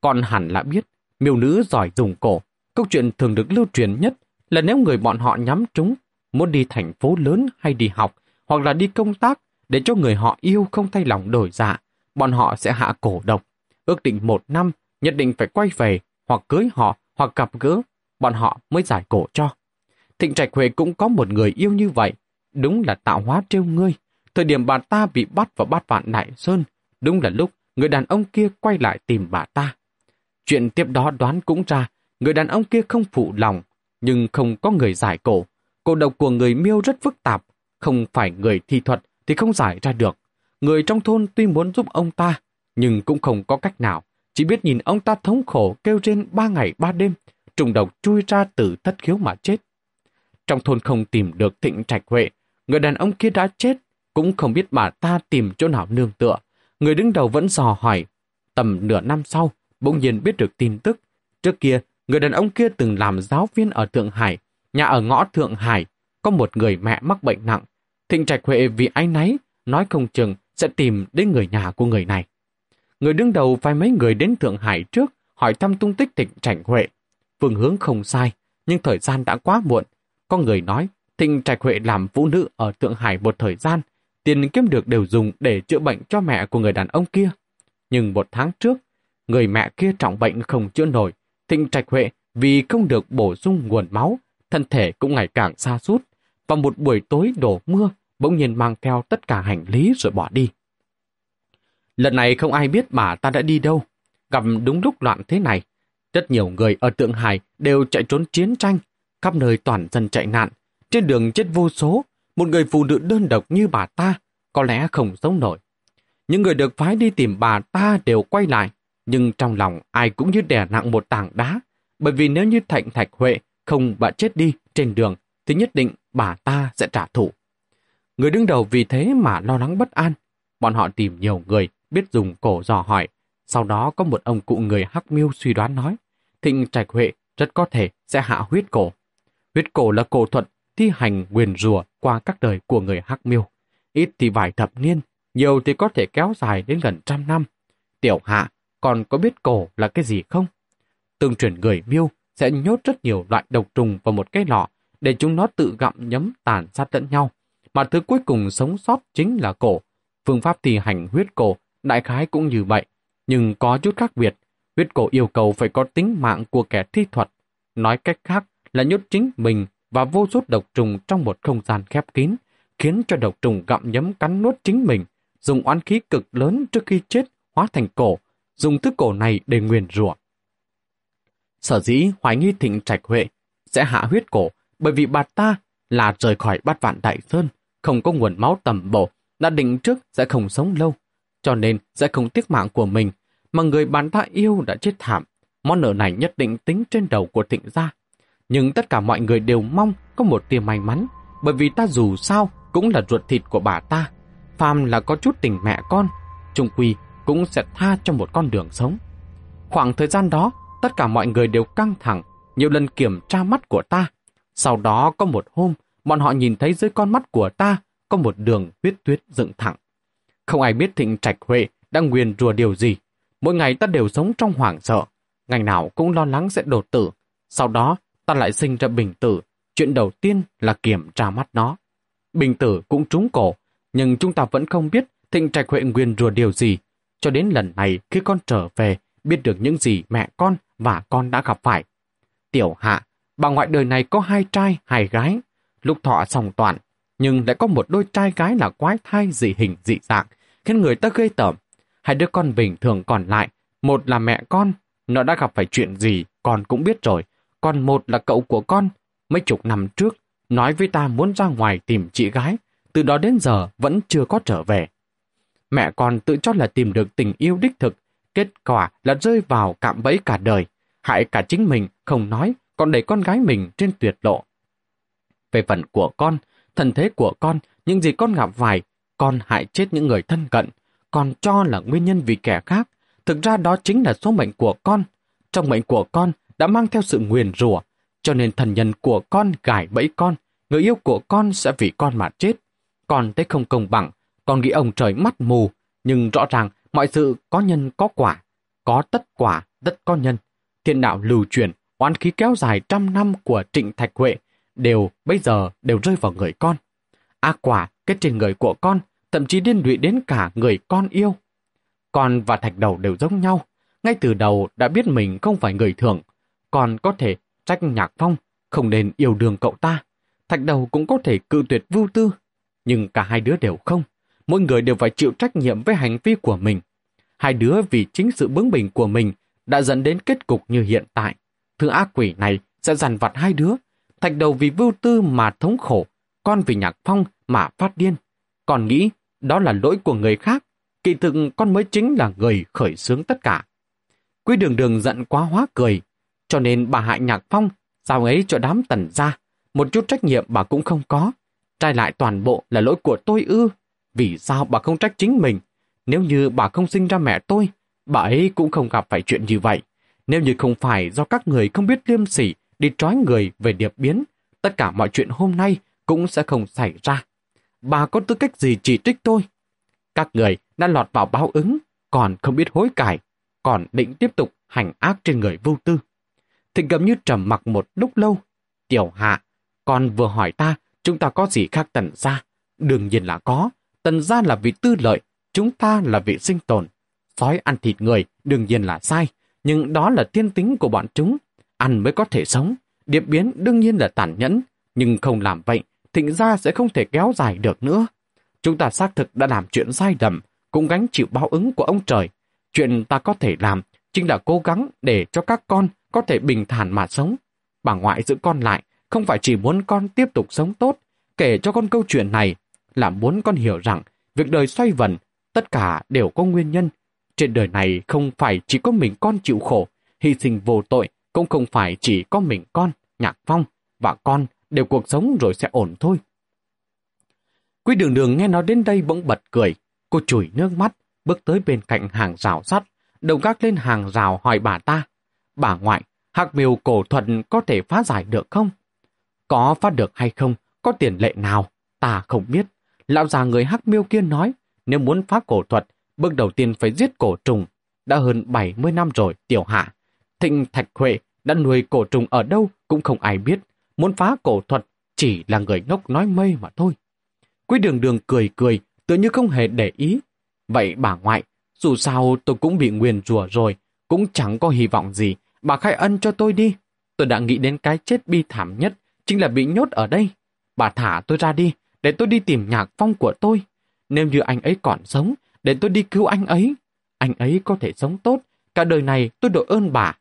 A: Còn hẳn là biết, miêu nữ giỏi dùng cổ. Câu chuyện thường được lưu truyền nhất là nếu người bọn họ nhắm trúng, muốn đi thành phố lớn hay đi học, hoặc là đi công tác, để cho người họ yêu không thay lòng đổi dạ, bọn họ sẽ hạ cổ độc. Ước định một năm, nhất định phải quay về, hoặc cưới họ, hoặc gặp gỡ, bọn họ mới giải cổ cho. Thịnh Trạch Huệ cũng có một người yêu như vậy, đúng là tạo hóa trêu ngươi. Thời điểm bà ta bị bắt vào bát vạn Đại Sơn, đúng là lúc người đàn ông kia quay lại tìm bà ta. Chuyện tiếp đó đoán cũng ra, người đàn ông kia không phụ lòng, nhưng không có người giải cổ. Cổ độc của người miêu rất phức tạp, không phải người thi thuật thì không giải ra được. Người trong thôn tuy muốn giúp ông ta, nhưng cũng không có cách nào. Chỉ biết nhìn ông ta thống khổ kêu trên ba ngày ba đêm, trùng độc chui ra từ thất khiếu mà chết. Trong thôn không tìm được thịnh trạch huệ, người đàn ông kia đã chết, cũng không biết bà ta tìm chỗ nào nương tựa. Người đứng đầu vẫn dò hỏi. Tầm nửa năm sau, bỗng nhiên biết được tin tức. Trước kia, người đàn ông kia từng làm giáo viên ở Thượng Hải. Nhà ở ngõ Thượng Hải, có một người mẹ mắc bệnh nặng. Thịnh Trạch Huệ vì ái náy, nói không chừng sẽ tìm đến người nhà của người này. Người đứng đầu phải mấy người đến Thượng Hải trước hỏi thăm tung tích Thịnh Trạch Huệ. Phương hướng không sai, nhưng thời gian đã quá muộn. Có người nói Thịnh Trạch Huệ làm phụ nữ ở Thượng Hải một thời gian, tiền kiếm được đều dùng để chữa bệnh cho mẹ của người đàn ông kia. Nhưng một tháng trước, người mẹ kia trọng bệnh không chữa nổi, Thịnh Trạch Huệ vì không được bổ sung nguồn máu, thân thể cũng ngày càng xa sút và một buổi tối đổ mưa, bỗng nhiên mang theo tất cả hành lý rồi bỏ đi. Lần này không ai biết bà ta đã đi đâu. Gặp đúng lúc loạn thế này, rất nhiều người ở Tượng Hải đều chạy trốn chiến tranh, khắp nơi toàn dân chạy nạn. Trên đường chết vô số, một người phụ nữ đơn độc như bà ta có lẽ không sống nổi. Những người được phái đi tìm bà ta đều quay lại, nhưng trong lòng ai cũng như đè nặng một tảng đá, bởi vì nếu như Thạnh Thạch Huệ không bà chết đi trên đường, thì nhất định bà ta sẽ trả thù. Người đứng đầu vì thế mà lo lắng bất an. Bọn họ tìm nhiều người biết dùng cổ dò hỏi. Sau đó có một ông cụ người hắc miêu suy đoán nói, Thịnh Trạch Huệ rất có thể sẽ hạ huyết cổ. Huyết cổ là cổ thuật thi hành quyền rùa qua các đời của người hắc miêu. Ít thì vài thập niên, nhiều thì có thể kéo dài đến gần trăm năm. Tiểu hạ còn có biết cổ là cái gì không? Tương truyền người miêu sẽ nhốt rất nhiều loại độc trùng vào một cái lọ để chúng nó tự gặm nhấm tàn sát lẫn nhau. Mà thứ cuối cùng sống sót chính là cổ. Phương pháp thi hành huyết cổ đại khái cũng như vậy, nhưng có chút khác biệt. Huyết cổ yêu cầu phải có tính mạng của kẻ thi thuật. Nói cách khác là nhốt chính mình và vô số độc trùng trong một không gian khép kín, khiến cho độc trùng gặm nhấm cắn nuốt chính mình, dùng oán khí cực lớn trước khi chết hóa thành cổ, dùng thức cổ này để nguyền rủa. Sở dĩ hoài nghi thịnh trạch huệ sẽ hạ huyết cổ bởi vì bà ta là rời khỏi bát vạn đại sơn, không có nguồn máu tầm bổ, đã định trước sẽ không sống lâu, cho nên sẽ không tiếc mạng của mình, mà người bạn ta yêu đã chết thảm. Món nợ này nhất định tính trên đầu của thịnh gia. Nhưng tất cả mọi người đều mong có một tia may mắn, bởi vì ta dù sao cũng là ruột thịt của bà ta. Phàm là có chút tình mẹ con, trung quy cũng sẽ tha cho một con đường sống. Khoảng thời gian đó, tất cả mọi người đều căng thẳng, nhiều lần kiểm tra mắt của ta. Sau đó có một hôm, bọn họ nhìn thấy dưới con mắt của ta có một đường huyết tuyết dựng thẳng. Không ai biết thịnh trạch Huệ đang nguyền rùa điều gì. Mỗi ngày ta đều sống trong hoảng sợ. Ngày nào cũng lo lắng sẽ đột tử. Sau đó, ta lại sinh ra bình tử. Chuyện đầu tiên là kiểm tra mắt nó. Bình tử cũng trúng cổ, nhưng chúng ta vẫn không biết thịnh trạch Huệ nguyền rùa điều gì. Cho đến lần này khi con trở về, biết được những gì mẹ con và con đã gặp phải. Tiểu hạ, bà ngoại đời này có hai trai, hai gái. Lúc thọ song toàn, nhưng lại có một đôi trai gái là quái thai dị hình dị dạng, khiến người ta gây tởm. Hai đứa con bình thường còn lại, một là mẹ con, nó đã gặp phải chuyện gì, con cũng biết rồi. Còn một là cậu của con, mấy chục năm trước, nói với ta muốn ra ngoài tìm chị gái, từ đó đến giờ vẫn chưa có trở về. Mẹ con tự cho là tìm được tình yêu đích thực, kết quả là rơi vào cạm bẫy cả đời, hại cả chính mình, không nói, còn đẩy con gái mình trên tuyệt lộ. Về phần của con, thân thế của con, những gì con gặp phải, con hại chết những người thân cận, con cho là nguyên nhân vì kẻ khác. Thực ra đó chính là số mệnh của con. Trong mệnh của con đã mang theo sự nguyền rủa, cho nên thần nhân của con gài bẫy con, người yêu của con sẽ vì con mà chết. Con thấy không công bằng, con nghĩ ông trời mắt mù, nhưng rõ ràng mọi sự có nhân có quả, có tất quả, tất có nhân. Thiên đạo lưu truyền, oán khí kéo dài trăm năm của Trịnh Thạch Huệ đều bây giờ đều rơi vào người con. Ác quả kết trên người của con, thậm chí liên lụy đến cả người con yêu. Con và thạch đầu đều giống nhau, ngay từ đầu đã biết mình không phải người thường. Con có thể trách nhạc phong, không nên yêu đương cậu ta. Thạch đầu cũng có thể cự tuyệt vưu tư, nhưng cả hai đứa đều không. Mỗi người đều phải chịu trách nhiệm với hành vi của mình. Hai đứa vì chính sự bướng bỉnh của mình đã dẫn đến kết cục như hiện tại. Thứ ác quỷ này sẽ dằn vặt hai đứa, thạch đầu vì vưu tư mà thống khổ, con vì nhạc phong mà phát điên. còn nghĩ đó là lỗi của người khác, kỳ thực con mới chính là người khởi xướng tất cả. Quý đường đường giận quá hóa cười, cho nên bà hại nhạc phong, sao ấy cho đám tần ra, một chút trách nhiệm bà cũng không có. Trai lại toàn bộ là lỗi của tôi ư, vì sao bà không trách chính mình? Nếu như bà không sinh ra mẹ tôi, bà ấy cũng không gặp phải chuyện như vậy. Nếu như không phải do các người không biết liêm sỉ đi trói người về điệp biến, tất cả mọi chuyện hôm nay cũng sẽ không xảy ra. Bà có tư cách gì chỉ trích tôi? Các người đã lọt vào báo ứng, còn không biết hối cải, còn định tiếp tục hành ác trên người vô tư. thịnh gầm như trầm mặc một lúc lâu. Tiểu hạ, con vừa hỏi ta chúng ta có gì khác tần ra Đương nhiên là có. Tần gia là vị tư lợi, chúng ta là vị sinh tồn. Sói ăn thịt người đương nhiên là sai, nhưng đó là thiên tính của bọn chúng ăn mới có thể sống. Điệp biến đương nhiên là tàn nhẫn, nhưng không làm vậy, thịnh gia sẽ không thể kéo dài được nữa. Chúng ta xác thực đã làm chuyện sai lầm, cũng gánh chịu báo ứng của ông trời. Chuyện ta có thể làm chính là cố gắng để cho các con có thể bình thản mà sống. Bà ngoại giữ con lại, không phải chỉ muốn con tiếp tục sống tốt, kể cho con câu chuyện này là muốn con hiểu rằng việc đời xoay vần, tất cả đều có nguyên nhân. Trên đời này không phải chỉ có mình con chịu khổ, hy sinh vô tội cũng không phải chỉ có mình con, Nhạc Phong và con đều cuộc sống rồi sẽ ổn thôi. Quý đường đường nghe nói đến đây bỗng bật cười. Cô chùi nước mắt, bước tới bên cạnh hàng rào sắt, đầu gác lên hàng rào hỏi bà ta. Bà ngoại, hạc miều cổ thuận có thể phá giải được không? Có phá được hay không? Có tiền lệ nào? Ta không biết. Lão già người hắc miêu kia nói, nếu muốn phá cổ thuật, bước đầu tiên phải giết cổ trùng. Đã hơn 70 năm rồi, tiểu hạ. Thịnh Thạch Huệ đã nuôi cổ trùng ở đâu cũng không ai biết. Muốn phá cổ thuật chỉ là người ngốc nói mây mà thôi. Quý đường đường cười cười, tự như không hề để ý. Vậy bà ngoại, dù sao tôi cũng bị nguyền rủa rồi, cũng chẳng có hy vọng gì, bà khai ân cho tôi đi. tôi đã nghĩ đến cái chết bi thảm nhất, chính là bị nhốt ở đây. Bà thả tôi ra đi, để tôi đi tìm nhạc phong của tôi. Nếu như anh ấy còn sống, để tôi đi cứu anh ấy. Anh ấy có thể sống tốt, cả đời này tôi đội ơn bà.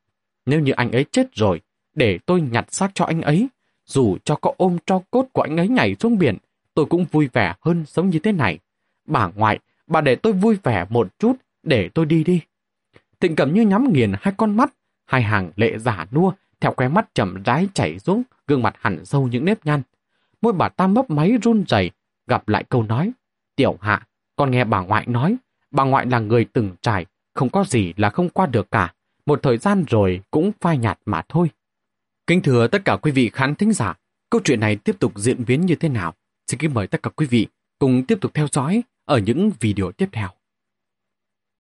A: Nếu như anh ấy chết rồi, để tôi nhặt xác cho anh ấy. Dù cho có ôm cho cốt của anh ấy nhảy xuống biển, tôi cũng vui vẻ hơn sống như thế này. Bà ngoại, bà để tôi vui vẻ một chút, để tôi đi đi. Thịnh cầm Như nhắm nghiền hai con mắt, hai hàng lệ giả nua, theo khóe mắt chậm rãi chảy xuống, gương mặt hẳn sâu những nếp nhăn. Môi bà ta mấp máy run rẩy, gặp lại câu nói. Tiểu hạ, con nghe bà ngoại nói, bà ngoại là người từng trải, không có gì là không qua được cả. Một thời gian rồi cũng phai nhạt mà thôi. Kính thưa tất cả quý vị khán thính giả, câu chuyện này tiếp tục diễn biến như thế nào? Xin kính mời tất cả quý vị cùng tiếp tục theo dõi ở những video tiếp theo.